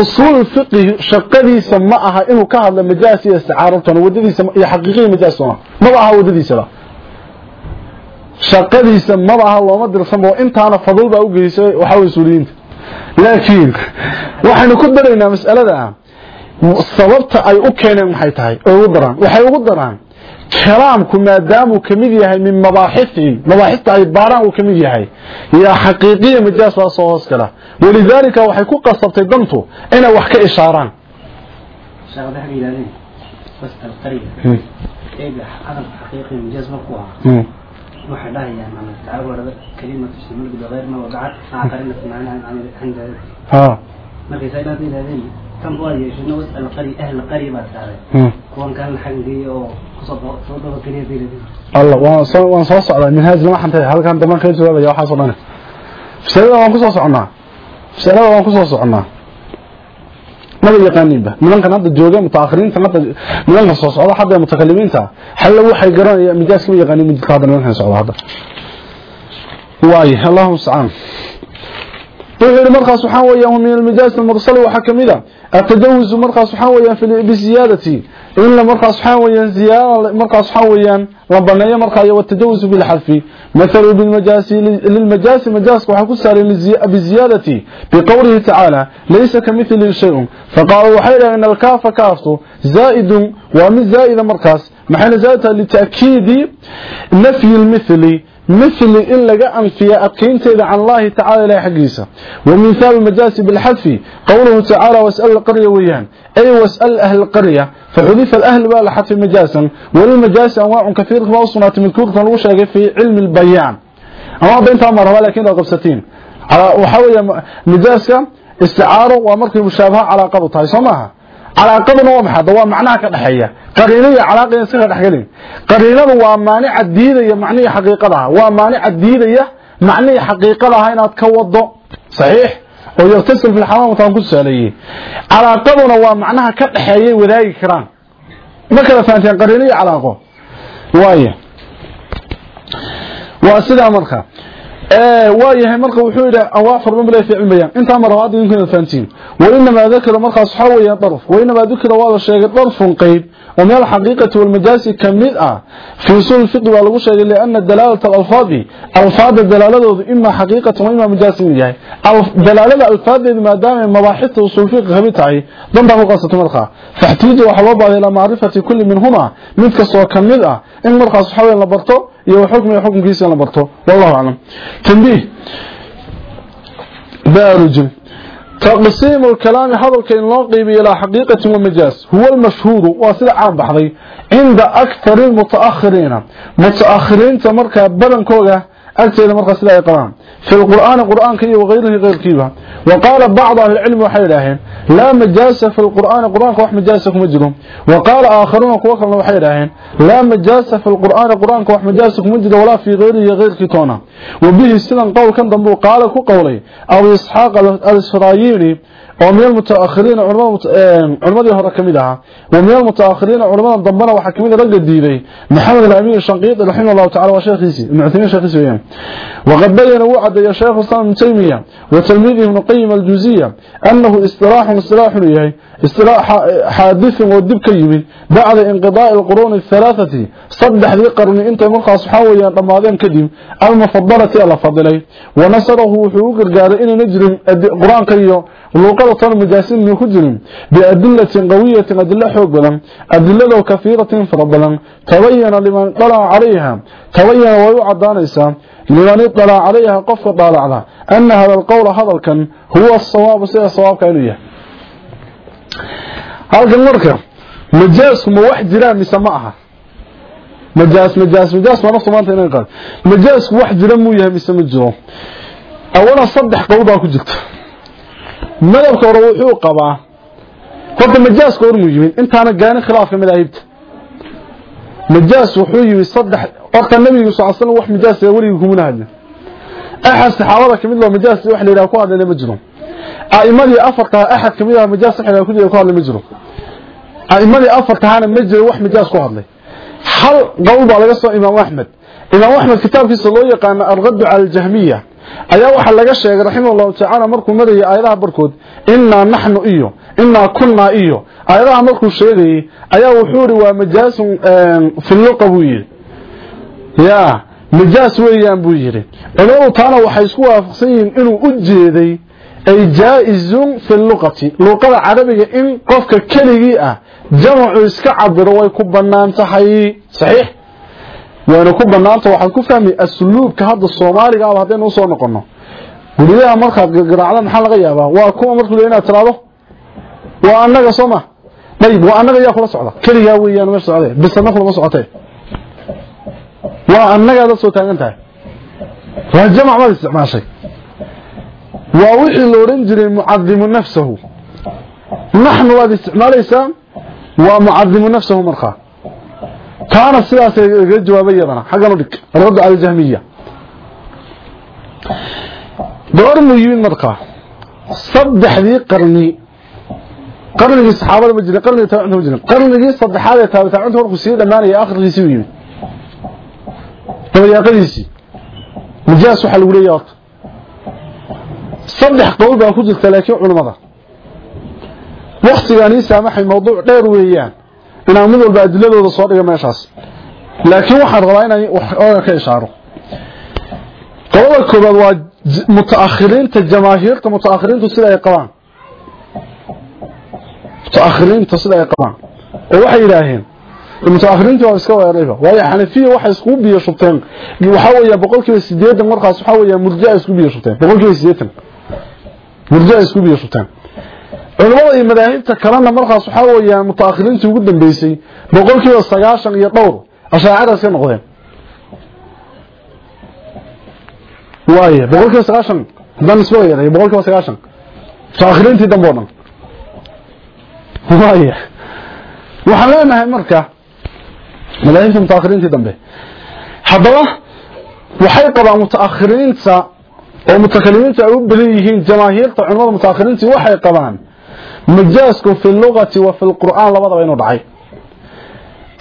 usuul fiqhi shaqadiisa ma aha inuu ka hadlo majaas iyo isticaarabtan wadadiisa iyo xaqiiqiya majaasuna maba aha wadadiisaba shaqadiisa maba aha looma dirsanba intaana fadul baa u geysay waxaa way suuliyiinta. Laakiin waxaynu ku daraynaa mas'alada sababta ay u keeneen maxay tahay ugu daraan waxay ugu daraan kalaamku maadaamuu ka mid yahay min mabaaxithihim mabaaxista ay baaraan uu ka mid yahay. Yaa xaqiiqiya majaas baa soo hoos gala. Walidaalika waxay ku qasabtay dantu inay wax ka ishaaraan. Waxay dhahayaan ama tacaab warada kalimatu shimulku bغayr ma wadacat maca qarinati macnaha cinda ha. Markaysa inaad كم بار يجينا وسأل قري أهل القرية ما تعرف كون كان الحنجي أو كصب صدر كنيه ذي الذي الله وان صوص على من هذا ما حنتهي هذا كان دمان خير سؤال يا حاصل أنا. سألوا وان كصوص عنا سألوا وان كصوص عنا ما اللي قانين به من كان هذا الجوجا متأخرين ثم من هذا الصوص هذا حد متكلمين تا. هل هو حيقرا مجاز كم يقانين من كتاب من هذا الصوص هذا؟ واي. اللهم سبحانه طهر مرقى سبحانه وياه من المجالس المرسل وحكمده التجوز مرقى سبحانه وياه في بزيادتي إلا مرقى سبحانه وياه زيارة مرقى سبحان وياه وبنيه مرخا يتجوز بالحذف مثل بالمجاس للمجاس مجاس وحا كسر بزيادتي بقوله تعالى ليس كمثل شيء. فقال وحيرا إن الكاف كاف زائد ومن زائد مرخاس محل زائد لتأكيد نفي المثل. مثل إلا قام فيها أقينت إذا عن الله تعالى لا يحقيسا ومثال المجاس بالحذف قوله تعالى واسأل القرية ويان أي واسأل أهل القرية. فحذف الأهل بالحذف مجاسا. والمجاس أنواع كثيرة marka waa usugnaatay midkuurkan lagu sheegay fi cilmi lbayaan ama hadda intaa maraba laakiin ad qabsatiin. Waxaa weya mijaaska isticaaro waa markay mushaabaha calaaqadu tahay soo maaha? Calaaqaduna waa maxay da waa macnaha ka dhexeeya. Qariino iyo calaaqa iska dhexgelin qariinadu waa maanica diidaya macnihii xaqiiqadaha waa maanica diidaya macnihii xaqiiqadaha inaad ka wado saxiix. Oo yartasil fi lxamaam wataan ku tusaaleeyey calaaqaduna waa macnaha ka dhexeeyay wadaagi karaan. Ma kala fahanteen qariino iyo calaaqo waaye waa sida markaa waayahay marka wuxuu yidhi anwaac fara badan fi cilmiyan inta mar waad idin fahantiin وإنما ذكر مرخص حوية طرف وإنما ذكر واضح شيء طرف قيد ومن الحقيقة والمجاز كمدأة في أصول الفقه والغو شيء لأن دلالة الألفاظ ألفاظ الدلالة إما حقيقة وإما مجاز منها دلالة الألفاظ ما دام مباحث أصول الفقه خبيتها ضمن مقاصة مرخة فاحتيج وحوابها إلى معرفة كل منهما مثل سوى كمدأة إن مرخص حوية لبرته يو حكم يحكم كيسي لبرته والله أعلم تنبيه بارج تقسيم الكلام هذا الكلام نقيب إلى حقيقة ومجاز هو المشهور واصل عام بحضي عند أكثر المتأخرين متأخرين تمركا بلن كوغا أكثر مركا سلا يقران في القرآن قرآن كي وغيره غير كيبا وقال بعض أهل العلم وحيراهن لا مجاز في القرآن قرآن كوح مجازك مجرم وقال آخرون كوكرنا وحيراهن لا مجاز في القرآن قرآن كوح مجازك مجرم ولا في غيره غير كتونا. وبه السنن قول كان ضمبو قال كو قولي أو إسحاق الإسفراييني ومن المتأخرين علماء يهر كميدها ومن المتأخرين علماء ضمنا وحكمين رجل الديني محمد الأمير الشنقيط الحين الله تعالى وشيخيسي المعثمين شيخيسي وقد بينا وعد يا شيخ السلام من تيمية وتلميذه من قيم الجوزية أنه استراح استراح ليهي استراء حادث ودب كيمي بعد انقضاء القرون الثلاثة صدح ذي قرن انت مرقى صحاويا رمضان كديم. المفضلة على فضلي. ونصره حقوق القارئ إن نجرم. قرآن كيو مجاسين من نخجرم بأدلة قوية أدلة حقبلا أدلة كثيرة فربلا تبين لمن طلع عليها. تبين ويعدانيسا لمن اطلع عليها قف طالعنا أن هذا القول هذا الكن. هو الصواب سيئ الصواب كأنه halkan marka majaasku ma wax jiraan mise ma aha? Majaas majaas majaas waa naftu maanta inay qaad majaasku wax jira muu yahay mise ma jiro? Awalan saddex qowl baa ku jirta. Madabka hore wuxuu qabaa horta majaaska hor muu yimid intaana gaanin khilaafka madaahibta. Majaas wuxuu yimid saddex horta nabiga sal slam wax majaas weligii kumuna hadlin. Axad saxaabada ka mid loo majaas wax la yidhaha ku hadlayna ma jiro a'imadii afartaa axad ka mid ah majaas wax la ku jira ku hadlay ma jiro. A'imadii wax majaas ku hadlay. Hal qowl baa laga soo imaam axmed. Imaam axmed kitaabkiisa loo yaqaano alraddu cala aljahmiya. Ayaa waxa laga sheegay raximahullahu ta'ala markuu marayay aayadaha barkood inna nahnu iyo inna kunna iyo. Aayadaha markuu sheegay ayaa wuxuu yiri waa majaasun fi luqa buu yiri ya majaas weeyaan buu yiri culimadu taana waxay isku waafaqsan yihiin inuu u jeeday ay jaa'izun fi luqati. Luqada carabiga in qofka keligii ah jamcu iska cabiro way ku bannaan tahay. Saxiix? Waana ku banaanta waxaad ku fahmi asluubka hadda Soomaaliga ah hadeen soo noqono guriyaha marka garaacda maxaa laga yaabaa? Waa kuwa markuu inaad tiraado? Waa annaga Sooma dayib waa annaga yaa kula socda? Kaliya weeyaan ma socday. Bis annaga kula socotay waa annaga dad soo taagan tahay? Waa jamac ma isticmaashay waa wixii lo odhan jiray mucadimu nafsahu. Naxnu waad isticmaalaysaa waa mucadimu nafsahu markaa. Taana sidaas ga jawaabay yadana xaggan u dhig radd cala jahmiya goor mu yimid markaa saddexdii qarni qarnigii saxaabada ma jirin qarnigii taabicunta ma jirin qarnigii saddexaad ee taabitaacunta markuu sii dhammaanaya akhirkiisii u yimid. Dabayaaqadiisii majaas waxaa lagu leeyahay horta saddex qowl baa ku jirta laakiin culammada waktigaanii saamaxay mawduuc dheer weeyaan. Inaan mid walba adiladooda soo dhiga meeshaas. Laakiin waxaan rabaa inaan ooga ka ishaaro. Qolada koobaad waa mutaakhiriinta jamaahiirta mutaakhiriintu sida ay qabaan. Mutaakhiriinta sida ay qabaan. Oo waxay yidhaaheen mutaakhiriintu waa iska weerayba waayo xanafiya waxa isku biyo shubteen waxa weeye boqolkiiba 80 markaas waxa weeye murjaa isku biyo shubteen boqolkiiba 80 murjaha isku biyo sutaan culimada iyo madaahibta kalena markaas waxaa weeyaan mutaakhiriintii ugu dambeysay boqolkiiba sagaashan iyo dhowr ashaacira iska noqdeen. Waaya boqolkiiba sagaashan haddaan isba yeelay boqolkiiba sagaashan mutaakhiriintii dambe oo dhan. Waaya waxaan marka madaahibta mutaakhiriintii dambe haddaba waxay qabaan oo mutakalimiintu ay u badan yihiin jamaahiirta culimada mutaakhiriintii waxay qabaan majaasku fi lugati wa fi lqur'aan labadaba inuu dhacay.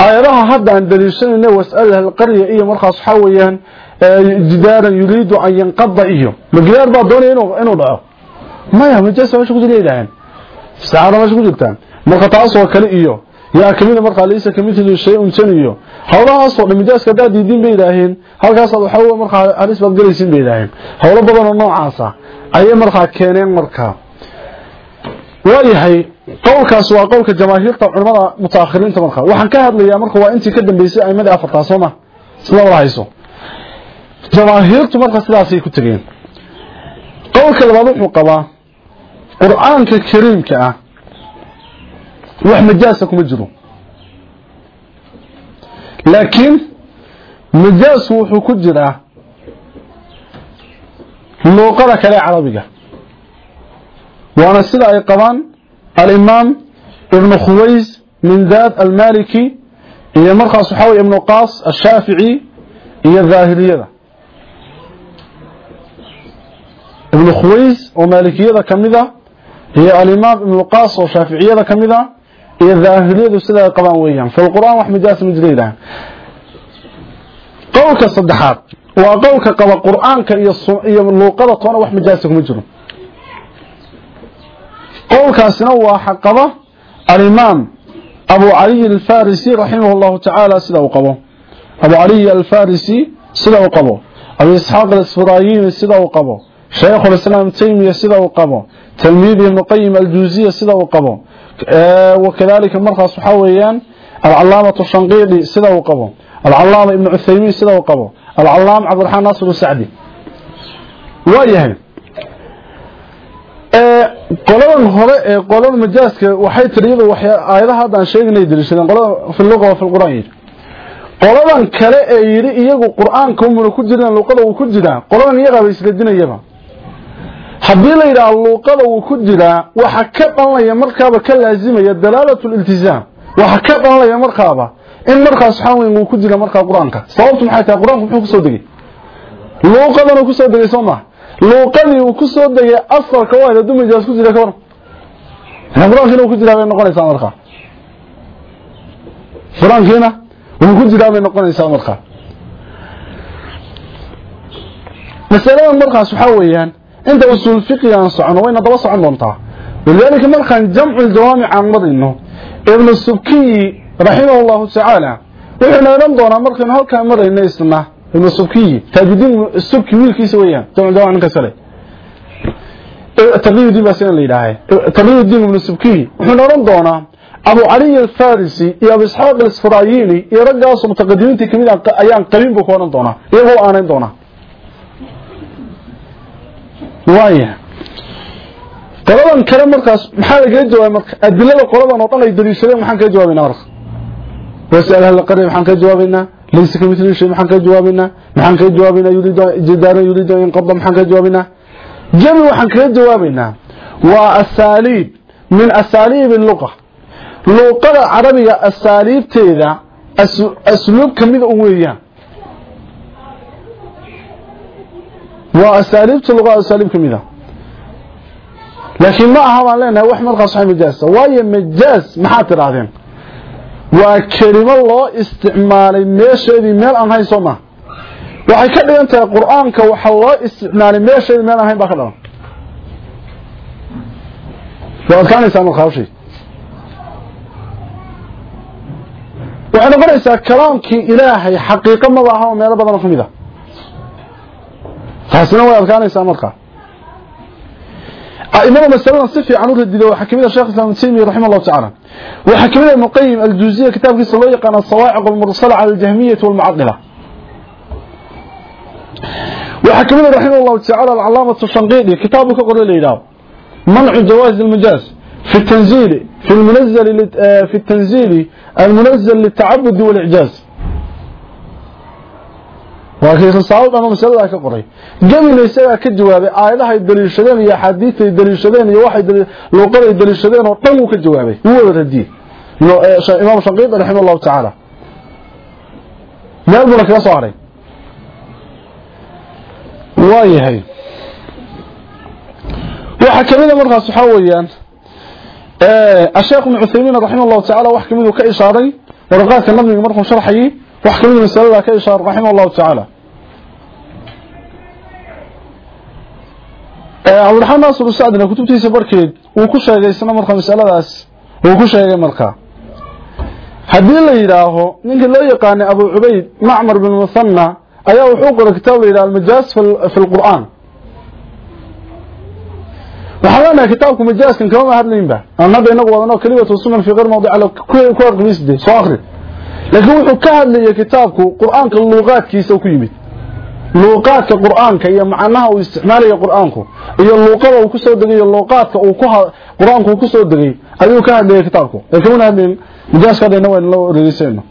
Aayadaha hadda aan daliishanayna was'alaha alqarya iyo markaas waxaa weeyaan jidaaran yuriidu an yanqada iyo. Ma gidaar baa doonaya inuu dhaco. Maya majaas meesha ku jira yidhaaheen isticaara meesha ku jirtaan. Marka taasoo kale iyo yaa kamida markaa laysa kamithli shay-un jan iyo howlahaasoo dhan majaaska haddaad diidiin bay yidhaaheen halkaasaad waxaa markaa halis baad galaysiin bay yidhaaheen howlo badan oo noocaasa ayay markaa keeneen markaa. Waayahay qowlkaas waa qowlka jamaahiirta culimada mutaakhiriinta markaa. Waxaan ka hadlayaa marka waa intii ka dambeysay aimadii afartaa sooma isla wada hayso. Jamaahiirtu marka sidaasay ku tegeen. Qowlka labaad wuxuu qabaa qur'aanka kariimka ah wax majaasa kuma jiro laakiin majaasku wuxuu ku jiraa luuqada kale carabiga. Waana sida ay qabaan alimaam ibnu khuways min daad almaliki iyo markaas waxaa wey ibnu qaas ashaafici iyo daahiriyada ibnu khuways oo maalikiyada ka mid a iyo alimaam ibnu qaas oo shaaficiyada ka mid a iyo daahiriyadu sida qabaan weeyaan. Fi lqur'aan wax majaasa ma jira yidhahan qowlka saddexaad waa qowlka qaba qur'aanka iyo iyo luuqada toona wax majaasa kuma jiro. Qowlkaasina waa xaqaba alimaam abu caliy alfarisi raximah llahu tacaala sida uu qabo. Abu caliy alfarisi sida uu qabo. Abu isxaaq alasfurayini sida uu qabo sida uu qabo tilmiidi ibnu qayim aljuuziya sida uu qabo wakadalika markaas waxaa weeyaan alcalaamatu shanqiidi sida uu qabo alcalaama ibnu cuthaymiin sida uu qabo alcalaam cabdiraxmaan naasir sacdi waayahay qoladan hore ee qolada majaaska waxay tiri iyadu aayadaha haddaan sheegnay daliishadeen qolada fi luqa wa fi lqur'aan yidhi qoladan kale ee yidhi iyagu qur'aanka umuna ku jiraan luuqada uu ku jiraa qoladan iyagaaba isladinayaba haddii la yidhaha luuqada uu ku jiraa waxa ka dhalanaya markaaba ka laazimaya dalaalatu liltizaam waxa ka dhalanaya markaaba in markaas waxaa weyn ku jira markaa qur'aanka. Sababtu maxay tahay? Qur'aanku muxuu ku soo degay? Luuqadan uu ku soo degay soo maha luuqadii uu ku soo degay asalka waa hadduu majaas ku jira ka waran qur'aankiina ku jiraa bay noqonaysaa markaa qur'aankiina wuu ku jiraa bay noqonaysaa markaa masaladan markaas waxaa weeyaan inta usuul fiqi aan socono wayna daba socon doontaa walidaalika markaan jamcu jawaamic aan marayno ibnu subkiyi raximah llahu tacaala wuxuuna odhan doonaa markaynu halkaa marayno isna ibnu subkiyi taajudiin subki wiilkiisa weeyaan jamcu jawaamic ninka sale taqiyudiin baa sidan la yidhaahay taqiyudiin ibnu subkiyi wuxuuna odhan doonaa abu caliy alfarisi iyo abu isxaaq alasfarayini iyo raggaasoo mutaqadimiintii ka mid ayaan qabin buu ku odhan doonaa iyagoo aanayn doonaa waaya qoladan kale markaas maxaa lagaga jawaabay marka? Adilada qoladan oo dhan ay daliishadeen maxaan kaga jawaabaynaa marka? Wasal ahla qarya maxaan kaga jawaabaynaa? Laysa kamithli shay maxaan kaga jawaabaynaa? Maxaan kaga jawaabaynaa yuriidu jidaaran yuriidu an yanqada maxaan kaga jawaabaynaa? Jami waxaan kaga jawaabaynaa. Waa asaaliib min asaaliib luqa. Luqada carabiga asaaliibteeda asluub kamida un weeyaan waa asaaliibta luqada asaaliib kamida ah. laakiin ma aha baan leenahay wax markaas waxa majaasa. Waayo majaas maxaad tidhaahdeen? Waa kelimo loo isticmaalay meesheedii meel aan hayn soo maha waxay ka dhigan tahay qur'aanka waxa loo isticmaalay meesheedii meel aan hayn baa ka dhalan waa adkaanaysaa waxay noqonaysaa kalaamkii ilaahay xaqiiqo maba aha oo meelo badan ka mid ah. taasina way adkaanaysaa markaa أئمة مثلا صفي عن الرديد وحكمية الشيخ الإسلام التيمي رحمه الله تعالى وحكمية المقيم الجوزية كتاب في صلوية قال الصواعق المرسلة على الجهمية والمعطلة وحكمية رحمه الله تعالى العلامة الشنقيطي كتابه كقول الإله منع جواز المجاز في التنزيل في المنزل في التنزيل المنزل للتعبد والإعجاز laakiin dhan masalada ka qoray. Gamina isaga ka jawaabay aayadaha ay daliishadeen iyo xadiiska ay daliishadeen iyo waxay luqada ay daliishadeen oo dhan uu ka jawaabay. Uu wada radiyay no imaam shaqiiq rahimahullah ta'ala meel buu kaga soo haray. Waayahay waxa kamida markaas waxa weeyaan ee sheekh ibn Uthaymeen rahimahullah ta'ala wax ka mid ka ishaaray warqaadka nabiga markuu sharxayay wax ka mid masalada ka ishaaray rahimahullah ta'ala cabdiraxmaan naasir usaadina kutubtiisa barkeed uu ku sheegay isna marka masaladaas uu ku sheegay marka. Haddii la yidhaaho ninkii loo yaqaanay abu cubayd macmar bin musanna ayaa wuxuu qoray kitaab la yidhaha almajaas fi lqur'aan waxaan leenahay kitaabku majaaskan kamama hadlaynba. Aan hadda inagu wadano kelimatu sunan fi qeyr mawdic ku aqrisde soo akri laakiin wuxuu ka hadlayay kitaabku qur'aanka luuqaadkiisa ku yimid luuqaadka qur'aanka iyo macnaha uu isticmaalayo qur'aanku iyo luuqada uu ku soo degayo luuqaadka uu ku qur'aanku ku soo degay ayuu ka hadlayay kitaabku. Ee kuma hadlayn majaaska hadayna waan la wareegsayno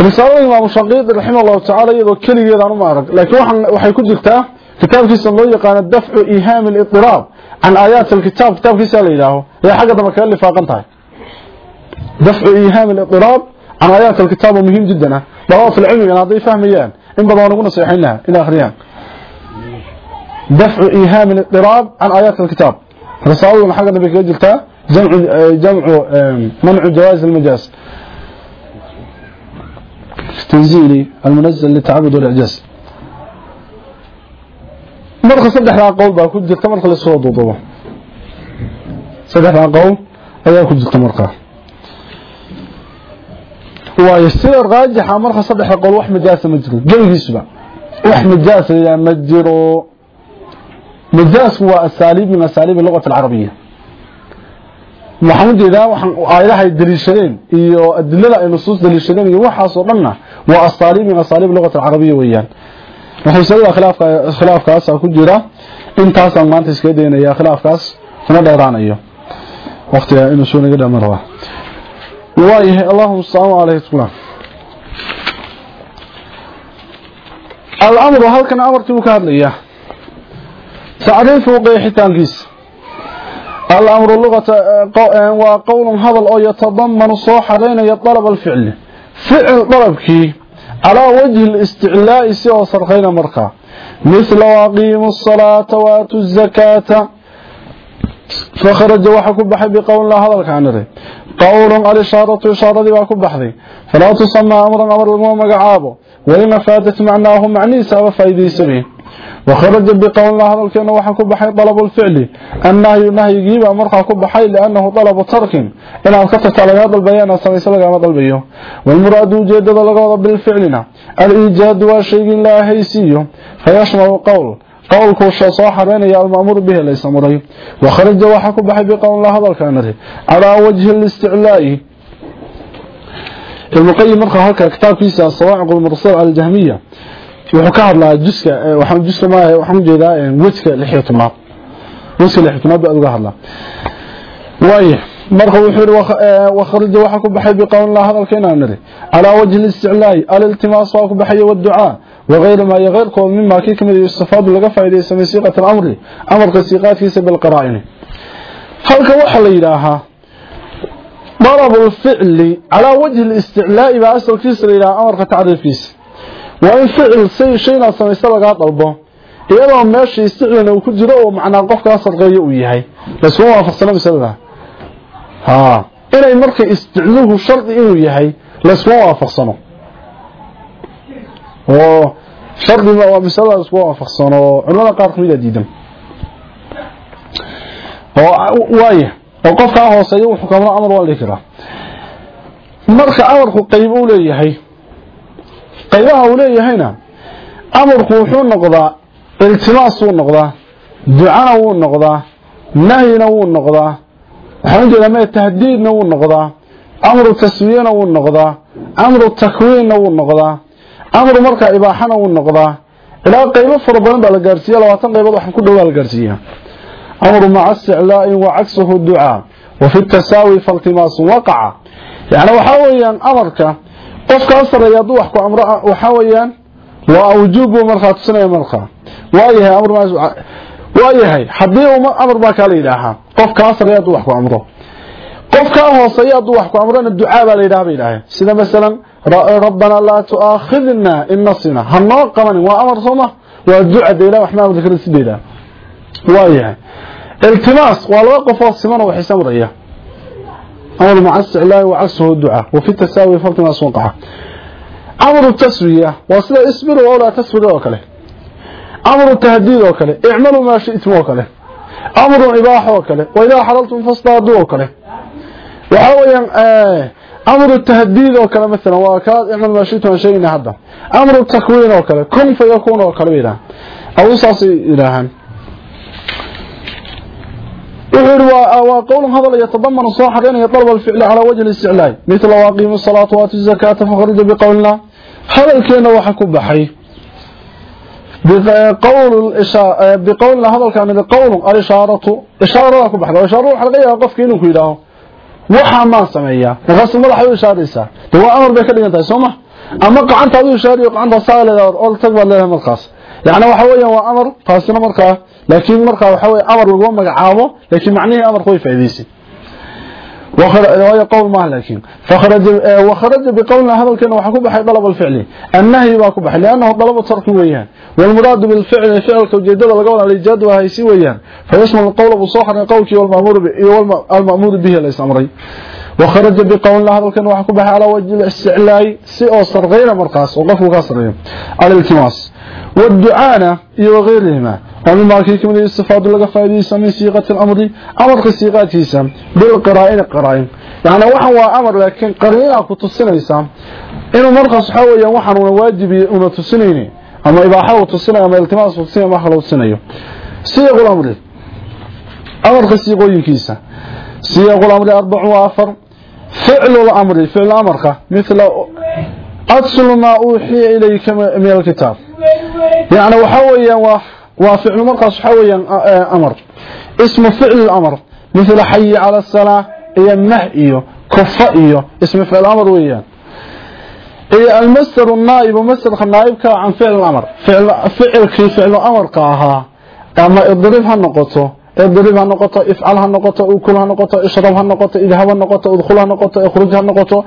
risaalada imaam shaqiiq rahimahullahu ta'ala iyadoo kaligeed aan uma arag. Laakiin waxaan waxay ku jirtaa kitaabkiisa loo yaqaan dafcu iham al-ittirab an ayat al-kitab kitaabkiisa la yiraahdo ee xagga dama ka lifaaqan dafcu iham al-ittirab an ayat al-kitab muhiim jiddan ضواب في العلم هذا فهميان. إن بدأوا نقول نصيحينها إلى آخرين دفع إيهام الاضطراب عن آيات الكتاب. رسالة من حاجة نبي كجلتها جمع جمع منع جواز المجاز. تنزيلي المنزل للتعبد والإعجاز. مرخص صدح قول بقى. كنت جلت مرخص للصوت وضوه صدح لها قول. أيها كنت جلت waayo sida raajixa marka saddex qol wax majaasa ma jiro geligiisba wax majaasa ila ma jiro. Majaasku waa asaaliib min asaaliib luqada alcarabiya waxaan jeedaa waxaan aayadaha ay iyo adilada ay nusuus daliishadeen iyo waxaas oo dhanna waa asaaliib min asaaliib luqada alcarabiya weeyaan. Wuxuu sababaa khilaafka khilaafkaas ku jira. Intaas aan maanta iska deenayaa khilaafkaas kuna dheeraanayo. Waqtiga inuu soo naga dhamaaro rabaa waayahay allahuma salaam calayhi tula alamru halkan amarkii buu ka hadlayaa tacriifu qeexitaankiisa alamru lugata waa qowlun hadal oo yatadamanu soo xaraynaya dalab alficli ficil dalabkii calaa wajhi listiclaa'i si oo sarqayna markaa mithla فخرج وحا كبحي بقول الله هذا الكانري قول الإشارة إشارة وحا كبحي فلا تصنع أمرا أمر المهم مقعابه ولما فاتت معناه معني معنيسة وفايدي سبيه وخرج بقول الله هذا الكان وحا كبحي طلب الفعل. النهي نهي يجيب أمر أمرها بحي لأنه طلب ترك. إن أركتت على هذا البيان أصلي سبق عمد البيه والمراد وجيدة لغض بالفعلنا الإيجاد وشيء لا هيسيه فيشمع قول قولك الشصاح بين يا المأمور به ليس مري وخرج وحكو بحي بقول الله هذا الكامري على وجه الاستعلاء المقيم مرخى هكا كتاب فيسا الصواعق المرسل على الجهمية وحكا الله جسك وحن جسك ما وحن جدا وجهك لحية الله وجهك لحية الله marka wuxuu yidhi wakharaja e, waxa ku baxay biqowlilaa hadalka inaan nidhi calaa wajhi listiclaayi aliltimaas waa ku baxaya waducaa wagayra maa iyo keyrkooda mimaa kii ka mid istifaadu laga faaidaysamay siiqat alamri amarka siiqaadkiisa bilqaraa'ini. Halka waxaa la yidhaahaa darabu lficli calaa wajhi listiclaa'i baa asalkiisa la yidhaha amarka tacriifkiisa. Waa in ficil say shaynaad samaysta lagaa dalbo iyadoo meesha isticlina uu ku jiro oo macnaa qofkaa sarqeeyo uu yahay. Laskuma waafaqsano masalada ha. Inay marka isticmaaluhu shardi inuu yahay la soo waafaqsano. Oo shardi ma waa misala isku waafaqsano. Culimada qaar ka mid ah diidan. Oo waaya oo qofka hooseeyo wuxuu kamana amar waa leeyahay marka amarku qayb uu leeyahay qaybaha uu leeyahayna amarku wuxuu noqdaa iltimaas wuu noqdaa ducana wuu noqdaa nahyina wuu noqdaa waxaan jeedaa mee tahdiidna wuu noqdaa amru taswiyana wuu noqdaa amru takwiinna wuu noqdaa amru markaa ibaaxana wuu noqdaa. Ilaa qaybo fara badan baa la gaarsiiya labaatan qaybood waxaan ku dhowaa la gaarsiiya amru maca isticlaa'in wa cagsuhu ducaa wa fi tasaawi faltimaasu waqaca. Yani waxaa weeyaan amarka qofkaa sareeya wax ku amro waxaa weeyaan waa wujuub buu markaa. Tusinaya waayahay amr waayahay haddii amar baa kaa la yidhaahaa. Qof kaa sareeya hadduu wax ku amro. Qof kaa hooseeya hadduu wax ku amrona ducaa baa la yidhaha bay yidhaaheen sida masalan rabbanaa laa tu'aakhidna in nasina. Ha noo qabanin waa amar sooma waa duca de ilah waxma amri kara sideeda waayahay. Iltimaas waa laba siman oo wax is amraya. Amru maca isticlaahi wa cagsuhu duca wa fi tasaawi faltimaas waqaca amru taswiya waa sida isbiru oo laa tasbiru oo kale amru tahdiid oo kale icmalu maa shi'tum oo kale amru ibaax oo kale wa idaa xalaltum fasdaadu oo kale waxa weeyaan amru tahdiid oo kale mesela waa ka icmal maa shi'tum aan sheegayna hadda amru takwiin oo kale kun fayakun oo kale bayidhahan aw saasay yidhaahaan وحر وقول هذا يتضمن صاحب أن يطلب الفعل على وجه الاستعلاء مثل واقيم الصلاة واتي الزكاة فخرج بقولنا هذا الكين وحكو بحي بقول الإشارة بقولنا هذا كان قول الإشارة إشارة وحكو بحي وإشارة وحلقية قف كينو كيداه وحا ما سمعيا وغسل ملح وإشاريسا هو أمر بكل ينتهي سوما أما قعنت هذا إشاري وقعنت صالة أول تقبل لها مرخص يعني وحويا وأمر قاسنا مرخص laakiin markaa waxa weeye amar lagu magacaabo laakiin macnaheedu amarku way faa'iideysay وهي قول ما لكن. فخرج آه، وخرج بقولنا هذا كان وحكم بحي طلب الفعل. النهي باكو بحي لأنه طلب صرف ويان. والمراد بالفعل فعل توجيه دل قول على الجد وهي سي ويان. فيشمل القول صاحب قولك والمأمور به والمامور به ليس امري وخرج بقول الله هذا كان وحكم بحي على وجه الاستعلاء سي أو غير مرقاس وقف قصرين على الالتماس. والدعانة وغيرهما ومما كيك من الاستفاد لغا فائديسا من صيغة الأمر أمر صيغاتيسا بالقرائن القرائن يعني وحن وأمر لكن قرائن كتصنيسا إنه مرخص حويا وحن واجب أنه تصنيني أما إباحة وتصني أما التماس وتصني ما خلو تصنيه صيغ الأمر أمر صيغوين كيسا صيغ الأمر أربع وآفر فعل الأمر فعل أمرك مثل aslu maa uuxiya ilayka min alkitaab yani waxa weeyaan waa ficlu markaas waxa weeyaan amar ismu ficl amar mithla xayi cala salaa iyo mah iyo kufa iyo ismu ficl amar weeyaan iyo almasdaru naa'ibu masdarka naa'ibka can ficl amar ficilkii ficlu amarka ahaa ama idrib ha noqoto اضرب هنقطة افعلها هنقطة اكل هنقطة اشربها هنقطة اذهبها هنقطة ادخلها هنقطة اخرجها هنقطة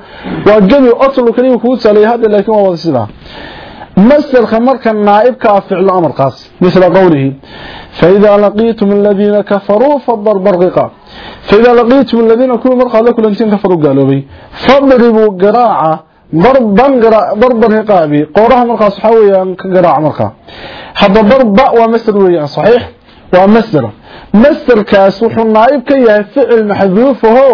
وجميع أصل كريم كوت عليه هذا لكن هو سيده مثل خمر كان نائب كافعل أمر قاس مثل قوله فإذا لقيتم الذين كفروا فضرب الرقاق فإذا لقيتم الذين كفروا مرقا لكم الذين كفروا قالوا بي فضربوا قراعة ضربا ضربا رقابي. قوراها مرقا صحويا قراعة مرقا. هذا ضرب ومثل ويا صحيح؟ waa masder masderkaas wuxuu naayib ka yahay ficil maxduuf aho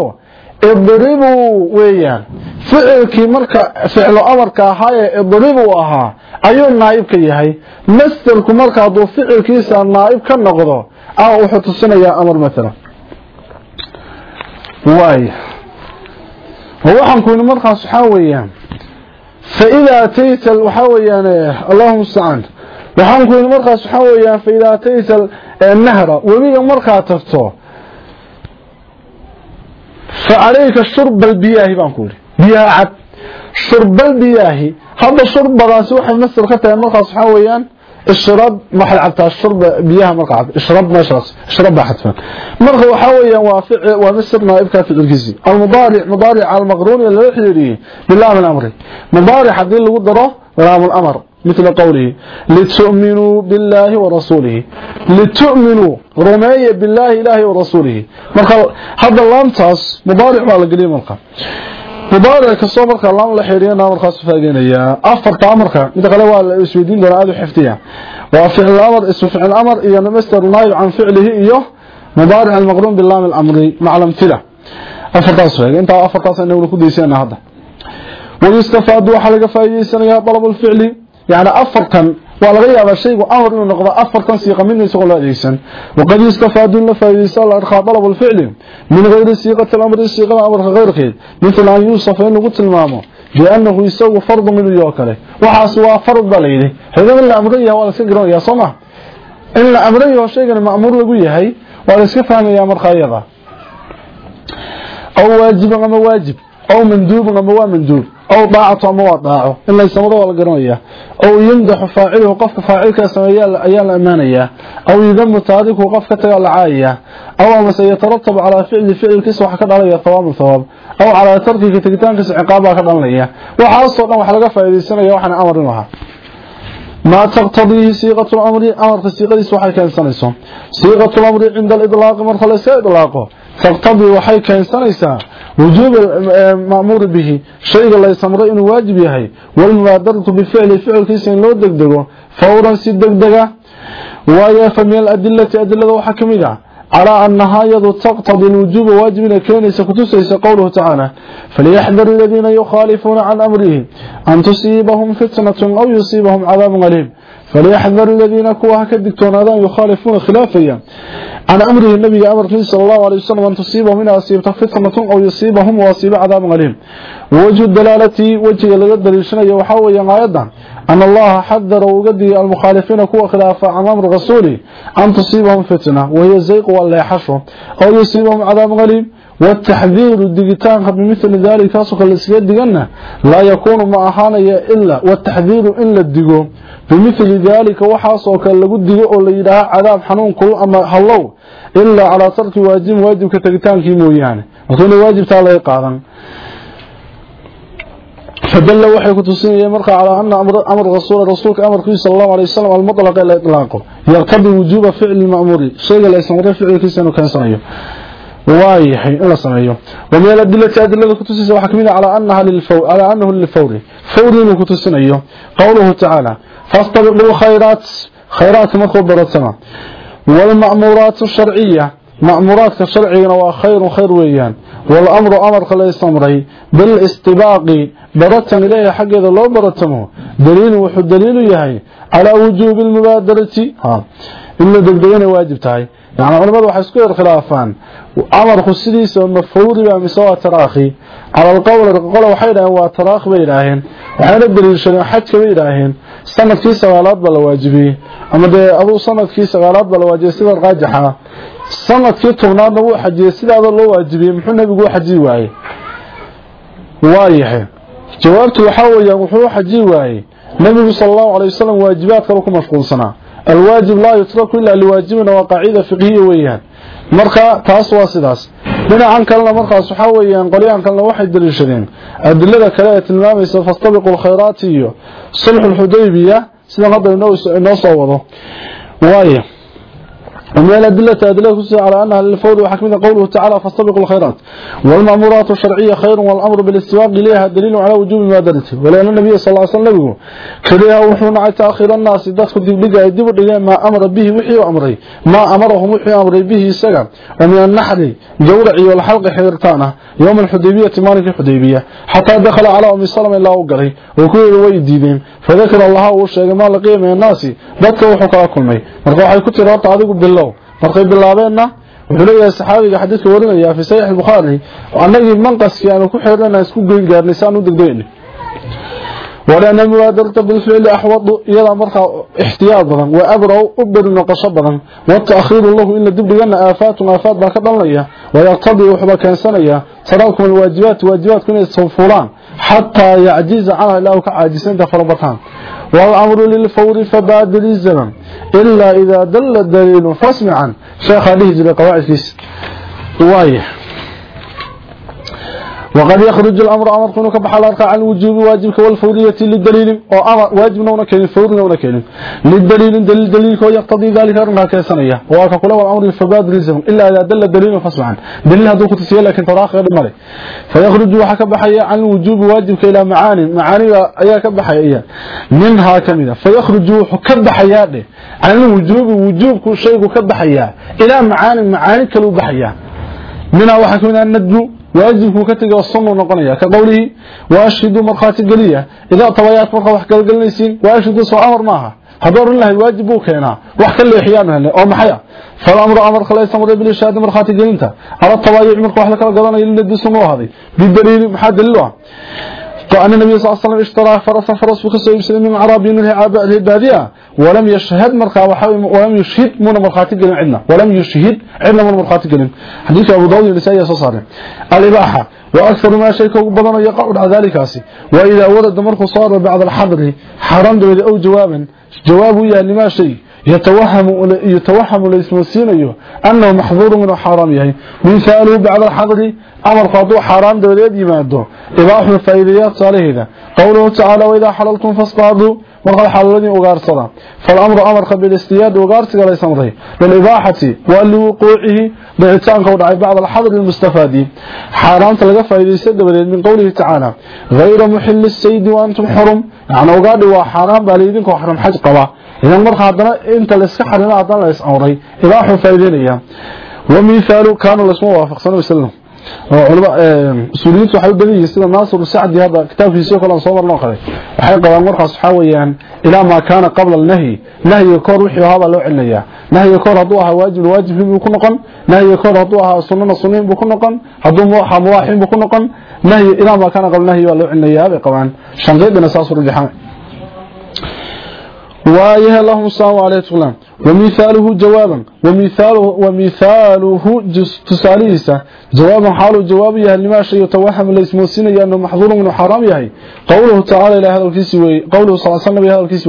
idribuu weeyaan. Ficilkii marka ficlo amarka ahaayee idribuu ahaa ayuu naayib ka yahay. Masderku marka hadduu ficilkiisa naayib ka noqdo ama wuxuu tusinayaa amar maalan waay waxaan ku yidhi markaas waxaa weeyaan fa idaa atayta waxaa weeyaan allahuma mustacaan waxaan ku yidhi markaas waxaa weeyaan faidaa atayta nahra webiga markaa tagto fa calayka shurba albiyaahi baan ku yidhi biyaha cad shurbal biyaahi hadda shurbadaasi waxay masal ka tahay markaas waxaa weeyaan ishrab maxay cabtaa shurba biyaha marka cad ishrab meeshaas ishrab xadfan marka waxaa weeyaan waa ficil waa misr naaibka ficilkiisi almudaaric mudaaric almaqruun ee lala xiriiriyey bilaam alamri mudaaric haddii lagu daro laam alamr مثل قوله لتؤمنوا بالله ورسوله. لتؤمنوا رمية بالله إله ورسوله. هذا اللامتاس مبارع مع القليم مبارك الصوم مرخى اللهم لحيرينا مرخى السفاقين أفرط أمرخى إذا قالوا السويدين قالوا هذا حفتيا وفعل الأمر اسم فعل الأمر إذا نمستر الله عن فعله إيه مبارع المغروم بالله من الأمر مع الأمثلة. أفرط أصفاق إنت أفرط أصفاق إنه لكو ديسينا هذا. ويستفادوا حلق فأي سنة طلب الفعل. يعني afartan waa laga yaabaa shaygu amar inuu noqdo afartan siiqa midna isagoo la adeegsan waqad yustafaadu la faa'iideysa la arkaa dalab الفعل min غير siiqة الأمر siiqada amarka غيرkeed مثل أن يوصف in lagu tilmaamo بأنه isagu فرض min iyo kale waxaas waa فرض baa layidhi xidada la amraya waa la iska garanaya soo ma in la amrayo shaygan ma'muur lagu yahay waa la iska fahmaya markaa iyada أو واجب أما واجب أو مندوب أما هو مندوب؟ أو طاعة أما هو طاعة إلا يسمده ولا قرنية أو يمدح فاعله قفك فاعلك سميال أيال أمانية أو يذم تاريخه قفك تيال عاية أو أما سيترتب على فعل فعل كسو حكد عليه ثواب الثواب. أو على تركه كتكتان كسو عقابها كد عليه وحاصل أنه حلقة فإذا السنة يوحنا أمر معها ما تقتضيه صيغة الأمر أمر صيغة سوحي كان سنسون صيغة الأمر عند الإطلاق مرحلة إطلاقه. تقتضي وحي كان سنسا وجوب المأمور به. شيء لا يسمر إنه واجب يهي والمبادرة بفعل فعل كيسين لو دقدقه فورا سي دقدقة. ويا فمن الأدلة أدلة وحكمها على أنها يضو تقتضي الوجوب واجبنا كونيس كتسيس قوله تعالى. فليحذر الذين يخالفون عن أمره أن تصيبهم فتنة أو يصيبهم عذاب غليم فليحذر الذين كوها كدكتون هذا يخالفون خلافيا عن أمره النبي أمر صلى الله عليه وسلم أن تصيبهم من أصيبت فتنة أو يصيبهم وأصيب عذاب غليم ووجه الدلالة وجه لقدر الشنية وحاوية غايدا أن الله حذر وقدي المخالفين كوا خلافة عن أمر رسوله أن تصيبهم فتنة وهي الزيق ولا يحشر أو يصيبهم عذاب غليم والتحذير الدقيتان بمثل ذلك كاسوك الاسكيد دقنا لا يكون معهانيا إلا والتحذير إلا الدقو بمثل ذلك وحاسوك اللقود دقو اللي يدعى عذاب حنون كل أما هلو إلا على ترك واجب واجب كتقيتان كيمو يعني وكون واجب تعالى يقاضا فدل وحي كتسيني مرقى على أن أمر, أمر رسول رسولك أمر كي صلى الله عليه وسلم المطلق إلى إطلاقه يقتضي وجوب فعل المأمور شيء لا يسمى فعل كيسان وكان صنعيه وايحي إلا صنعيه ومن الأدلة أدلة كتسيس وحكمين على أنها للفور على أنه للفور. فوري كتسينيه قوله تعالى فاستبقوا خيرات خيرات مخبرة سما والمأمورات الشرعية مأمورات الشرعية وخير خير ويان. والأمر أمر ليس أمري. بالإستباق. برتم إليه حق إذا لو برتمه دليل وحد دليل يهي. على وجوب المبادرة. ها. إلا دقدقين واجب تاي يعني علماء waxay isku khilaafaan amarku sidiisa mafruudi baa misawa taraakhi? Ala alqawl qolo waxay dhaaheen waa taraakh bay dhaaheen waxayna daliishadeen xajka bay dhaaheen sannadkii sagaalaad baa la waajibiyey. Ama dee aduu sannadkii sagaalaad baa la waajibiyey sida raajixa sannadkii tobnaadna wuu xajiyey sidaada loo waajibiyey muxuu nabigu u xajiyi waayey waayahay jawaabtu waxaa weeyaan wuxuu u xajiyi waayey nabigu sala allahu calay wasalam waajibaad kale ku mashquulsanaa alwaajib لا يترك ilaa liwaajibina waa qaacida fiqhiya weeyaan. Marka taas waa sidaas. Dhinacan kalena markaas waxaa weeyaan qolyahan kalena waxay daliishadeen. Adilada kale ee tilmaamaysa fastabiqu lkhayraati iyo صلح lxudaybiya sidan hadda inoo soo wado. ومن الأدلة أدلة على أنها للفور وحكمنا قوله تعالى فاستبقوا الخيرات. والمأمورات الشرعية خير والأمر بالاستواق إليها دليل على وجوب مبادرته. ولأن النبي صلى الله عليه وسلم كريها وحونا على تأخير الناس. دخل دبلقا يدب ما أمر به وحي وأمري ما أمرهم وحي أمري به سقع ومن النحر جورعي والحلق حيرتانة. يوم الحديبية مالك الحديبية. حتى دخل على أم سلم إلا أقري وكل ويديدين فذكر الله وشيء ما لقي من الناس. ذلك وحكا كلمي مرقوا حيكتي رابط عدق بالله markay bilaabeenna wuxuu leeyahay saxaabiga xadiidka warinayaa fi saxiix bukhaari annagii manqaskii aanu ku xeeranaa isku geyn gaarnay saan u degdegayna. Walaana mubaadarata bilficli axwadu iyadaa markaa ixtiyaad badan waa abra-u u beri noqosho badan wata'khiiru lahu in la dibdhigana aafaatun aafaad baa ka dhalanaya wayaqtadii wuxuuba keensanayaa taraakum alwaajibaat waajibaadku inay soo fulaan xataa yacjiza canha ilaa ka caajisaynta farabataan. والأمر للفور فبادر الزمن إلا إذا دل الدليل فاسمعا شيخ عليه جل قواعد كيس وايح وقد يخرج الأمر أمر كنك بحلالك عن وجوب واجبك والفورية للدليل واجبنا ونكين فورنا ونكين للدليل دليل دليل يقتضي ذلك أرنها كيسانية وكقول الأمر الفباد رزم إلا إذا دل الدليل فاسمعا دليل هذا كتسير لكن تراخ غير مالي فيخرج وحك بحيا عن وجوب واجبك إلى معاني معاني أياك بحيا منها كمذا فيخرج وحك بحيا عن وجوب وجوب كل شيء كبحيا إلى معاني معاني كلو بحيا منها وحك من الندو waajibku ka tagay sunno noqonaya ka qowlihi waashidu markhaati geliya idaa tabayaat markaa wax kala gelinaysiin waashidu soo amar maaha hadduu oran lahayd waajib buu keenaa wax ka leexiyaan hele oo maxay ah falamru amarka laysa maray bilishaadi markhaati gelinta ala tabaayuc marka wax la kala gadanayo liladii sunno u ahaday bidaliili maxaa daliil u ah أن النبي صلى الله عليه وسلم اشترى فرسا فرس وكسو يبسل من عربي من البادية. ولم يشهد مرقا ولم يشهد من مرخاتي قلن عندنا. ولم يشهد عندنا من مرخاتي قلن. حديث أبو داود النسائي صصاري الإباحة. وأكثر ما شيء بدنا يقع ذلك وإذا ورد مرخ صار بعد الحضر حرام دولي أو جوابا جوابه يا لما شيء. يتوهم يتوهم ليسمسينيو أيوه. أنه محظور من الحرام يعني من سالوا بعد الحظر أمر قضو حرام دوليد يمادو إباحة الفائديات صالحه قوله تعالى وإذا حللتم فاصطادوا. وقال حللني اوغارسدا فالأمر أمر قبل الاستياد اوغارسغا ليس امره للإباحة ولوقوعه بعتانك ودعي بعض الحظر المستفاد حرام تلقى فائديسه دوليد من قوله تعالى غير محل السيد وأنتم حرم. يعني اوغادو حرام باليدين كو حرم حج قبا إذا مر هذا أنت للسحر لا هذا ليس أمره إذا أحب فايدينيا ومن فعله كان الاسم وافق صلى الله عليه وسلم آه، سوريين سوحي البنية يستمع ناصر السعد هذا كتاب في سيوك الله صور الله خلي وحيقه أمر خاص حاويا إلى ما كان قبل النهي. نهي يكون روحي هذا لو علنيا نهي يكون هدوها واجب الواجب بكنقن نهي يكون هدوها صنون الصنين بكنقن هدوم موحى مواحين بكنقن نهي إلى ما كان قبل النهي ولو علنيا بقوان. شنغيب نساس الرجحان وايه اللهم صل عليه وسلم. ومثاله جوابا. ومثاله ومثاله تساليسا جوابا حاله جواب يا لما شيء يتوهم الاسم السنة انه محظور من حرام يحيى قوله تعالى إلى هذا الكيس وي قوله صلى الله عليه وسلم هذا الكيس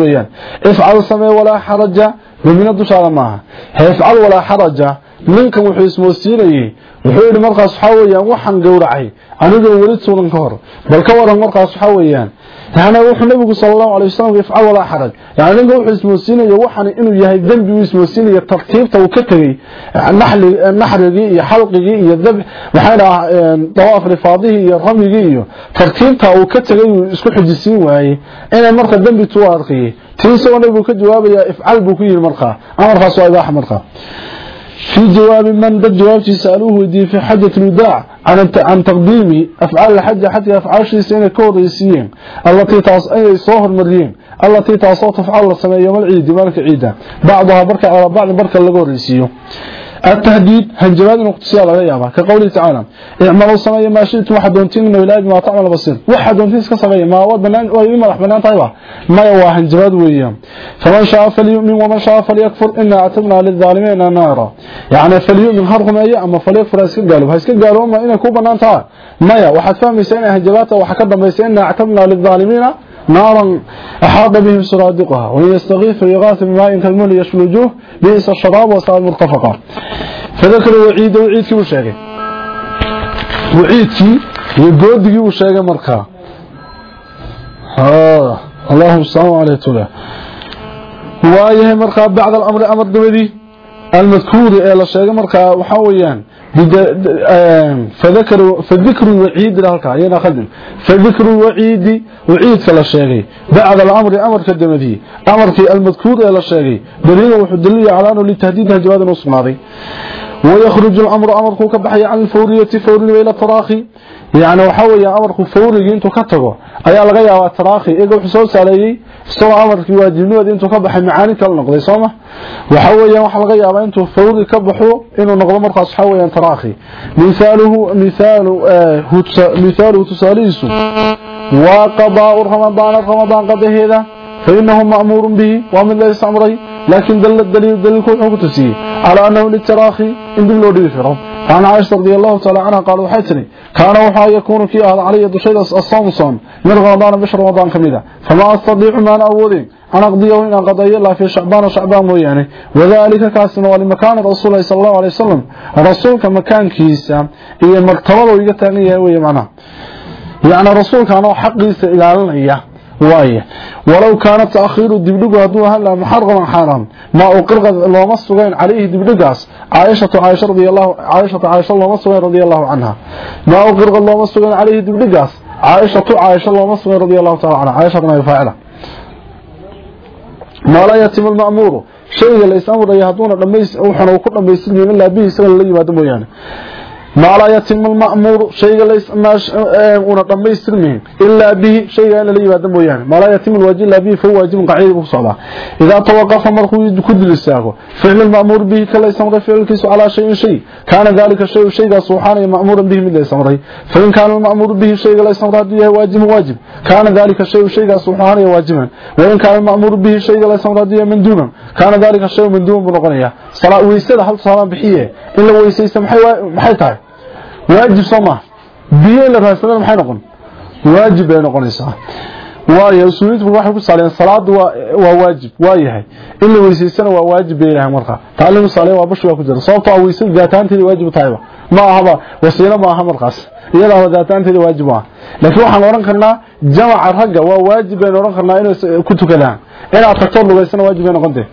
افعل سمع ولا حرج. ومن الدشاره ما افعل ولا حرج. Ninkan wuxuu ismoosiinayay wuxuu yidhi markaas waxa weeyaan gowracay. Anigoo weli tuuran ka hor. Bal ka waran markaas waxa weeyaan. Wuxuu nabigu sallallahu alayhi wasallam ifcal wala xaraj yani ninka wuxuu ismoosiinaya waxaan inuu yahay dambi uu ismoosiinaya tartiibta uu ka tagay naxli naxrigii iyo xalqigii iyo dab waxaan dhahaa dawaaf rifaadihii iyo ramigii iyo tartiibta uu ka tagay uu isku xujisiin waayey. Inay marka dambi tuu arkiyay tii nabigu ka jawaabaya ifcal buu ku yiri markaa. Amarkaas waa ibaaxa markaa في جواب من ضد جواب سألوه ودي في حجة الوداع عن عن تقديم أفعال الحج حتى أفعال شيء سنة كوريسيين التي تعص أي صهر مريين. التي تعصى تفعل السماء يوم العيد مالك عيدا بعضها بركة على بعض بركة لغوريسيو التهديد هنجباد نقطسي على يابا كقوله تعالى اعملوا سمايا ما شئتم وحدونتين من الهي بما تعمل بصير وحدونتين اسك سمايا ما. هو بنان أو يما رحمنان ما يوا هنجباد ويا. فمن شاء فليؤمن ومن شاء فليكفر. إنا أعتبنا للظالمين نارا. يعني فليؤمن هرقم اي أما فليكفر اسك قالوا. هاسك قالوا ما إنا بنان تا ما يا. وحد فهميسين هنجباته وحكدميسين اعتدنا للظالمين نارا أحاط بهم سرادقها وإن يستغيث يغاث بماء كالمول يشفي الوجوه بئس الشراب وسائل مرتفقة فذكر وعيد وعيدك وشاقي وعيدك وقودك وشاقي مركا؟ ها اللهم صل عليه وسلم وآيه مركا بعد الأمر أمر دبدي المذكور إلى الشاقي مركا وحاويان فذكر فذكر الوعيد لهلك ينا خدم فذكر الوعيد وعيد كلا شيغي بعد الامر امر كدمدي امر في المذكور الى الشيغي دليل وحدليه على انه لتهديد هجواد نصمادي ويخرج الامر امر كو كبخي عن الفوريه فوريه الى التراخي يعني yaabaa taraakhi iyaga wuxuu soo saareeyay soo amarkii waajibnimada intuu ka baxay macaani kala noqday sooma waxa weeyaan waxa laga yaabaa intuu fawri ka baxo inuu noqdo markaas waxa weeyaan taraakhi misaaluhu misaalu misaalu tusalisu wa qadaa ramadan ramadan qadaheeda فإنه مأمور به ومن ليس أمري لكن دل الدليل دليل كون حكتسي على أنه للتراخي إن دم لو ديفره عن عائشة رضي الله تعالى عنها قال وحيتني كان وحا يكون في أهل علي دشيد الصوم صوم من رمضان بشر رمضان كميدا فما أستطيع ما أنا أودي أن أقضيه وإن أقضي الله في شعبان وشعبان ويعني وذلك كاسنا ولمكان رسول الله صلى الله عليه وسلم رسولك مكان كيسا إيا مرتبط ويقتانية ويمعنى يعني رسولك أنا حقيس إلى الله waaye walow kaana taakhiiru dibdhigu hadduu ahaan lahaa muxaraman xaaraam maa uu qirqad looma sugayn calayhi dibdhigaas caaishatu caaisha radiyallahu caaishatu caaisha looma sugayn radiyallahu canha. Maa uu qirqad looma sugayn calayhi dibdhigaas caaishatu caaisha looma sugayn radiyallahu ta'ala canha. Caaishatuna ay faacila maa laa yatimu lma'muuru shayga la is amraya hadduuna dhammays wuxuuna ku dhammaystirin ilaa bihi la yimaado mooyaane. ما لا يتم المأمور شيء ليس ما دميسترمين آه، إلا به شيء لا بعد مويان ما لا يتم الواجب إلا به فهو واجب قعيد بصلاه إذا توقف أمر مركو كدلساقو فعل المأمور به كلا يسمر فعلكيس على شيء شيء. كان ذلك شيء شيء سبحانه مأمور به من يسمر فإن كان المأمور به شيء لا يسمر هذا واجب واجب. كان ذلك شيء شيء سبحانه واجبا. وإن كان المأمور به شيء لا يسمر هذا من دون كان ذلك شيء من دون بنقنيا صلاة ويسد هل صلاة بخيه إلا ويسد maxay tahay waajib soma biyo la raasana maxay noqon? Waajib ay noqonaysaa. Waayo usuuliyiintu waxay ku saaleen salaadu waa waa waajib waa yahay. In la weysaysana waa waajib yahay marka taalimu saaleen waa bashu waa ku jira. Sababtoo ah weysada gaataanteeda waajib tahay ma ahaba wasiilo ma aha markaas. Iyada gaataanteeda waajib ah laakiin waxaan oran karnaa jamaca ragga waa waajib bay oran karnaa inay ku tukadaan. Inaad tagto lugaysana waajib bay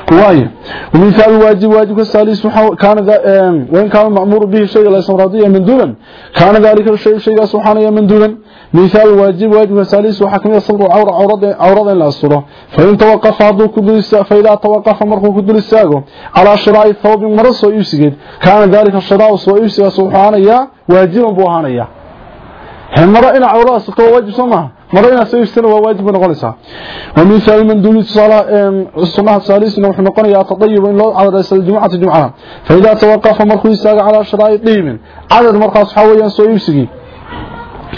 noqontaa واي ومثال الواجب واجب الثالث كان وين كان المأمور به شيء ليس راضيا من دون كان ذلك الشيء شيء سبحانه من دون مثال الواجب واجب الثالث وحكم يصبر عورة عورة عورة إلى الصورة فإن توقف هذا كدل فإذا توقف مرخو كدل الساقو على شراء الثوب مرس ويسجد كان ذلك الشراء ويسجد سبحانه يا واجب بوهانه يا مرة إلى عورة ستو واجب سماه مرة إلى سيستنا وواجب نقولسها ومثال من دون صلاة الصلاة الثالثة نحن نقول يا تطيب إن الله على رئيس الجمعة الجمعة فإذا توقف مرخو يساق على شرائط قيم عدد مرخص حويا سويسكي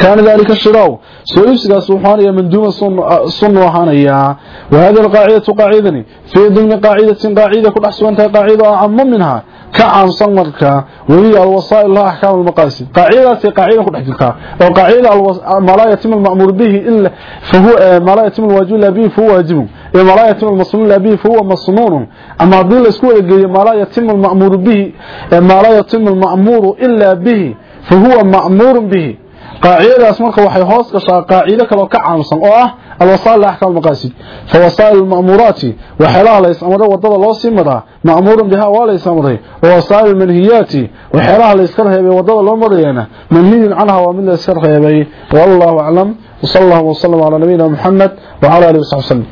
كان ذلك الشراء سويسكا سبحانه من دون الصن وحانيا وهذه القاعدة قاعدة في ضمن قاعدة قاعدة كل أحسوانتها قاعدة أعم منها كعن صمرك وهي الوسائل لها أحكام المقاصد قاعدة قاعدة كل حجلك وقاعدة ما لا يتم المأمور به إلا فهو ما لا يتم الواجب إلا به فهو واجب ما لا يتم المصنون إلا به فهو مصنون أما ضل اسكوه ما لا يتم المأمور به ما لا يتم المأمور إلا به فهو مأمور به قاعدة اسمك وحي هوس قشا قاعدة كلو كعامسا او اه الوسائل لاحكام المقاصد فوسائل المأمورات وحيلها ليس امره ودada loo sii madaa ma'muurun biha waa la isamaray ووسائل المنهيات وحيلها la iska reebay wadada loo marayna manhiyin canha waa mid la iska reebay wallahu a'lam وصلى الله وسلم على نبينا محمد وعلى اله وصحبه وسلم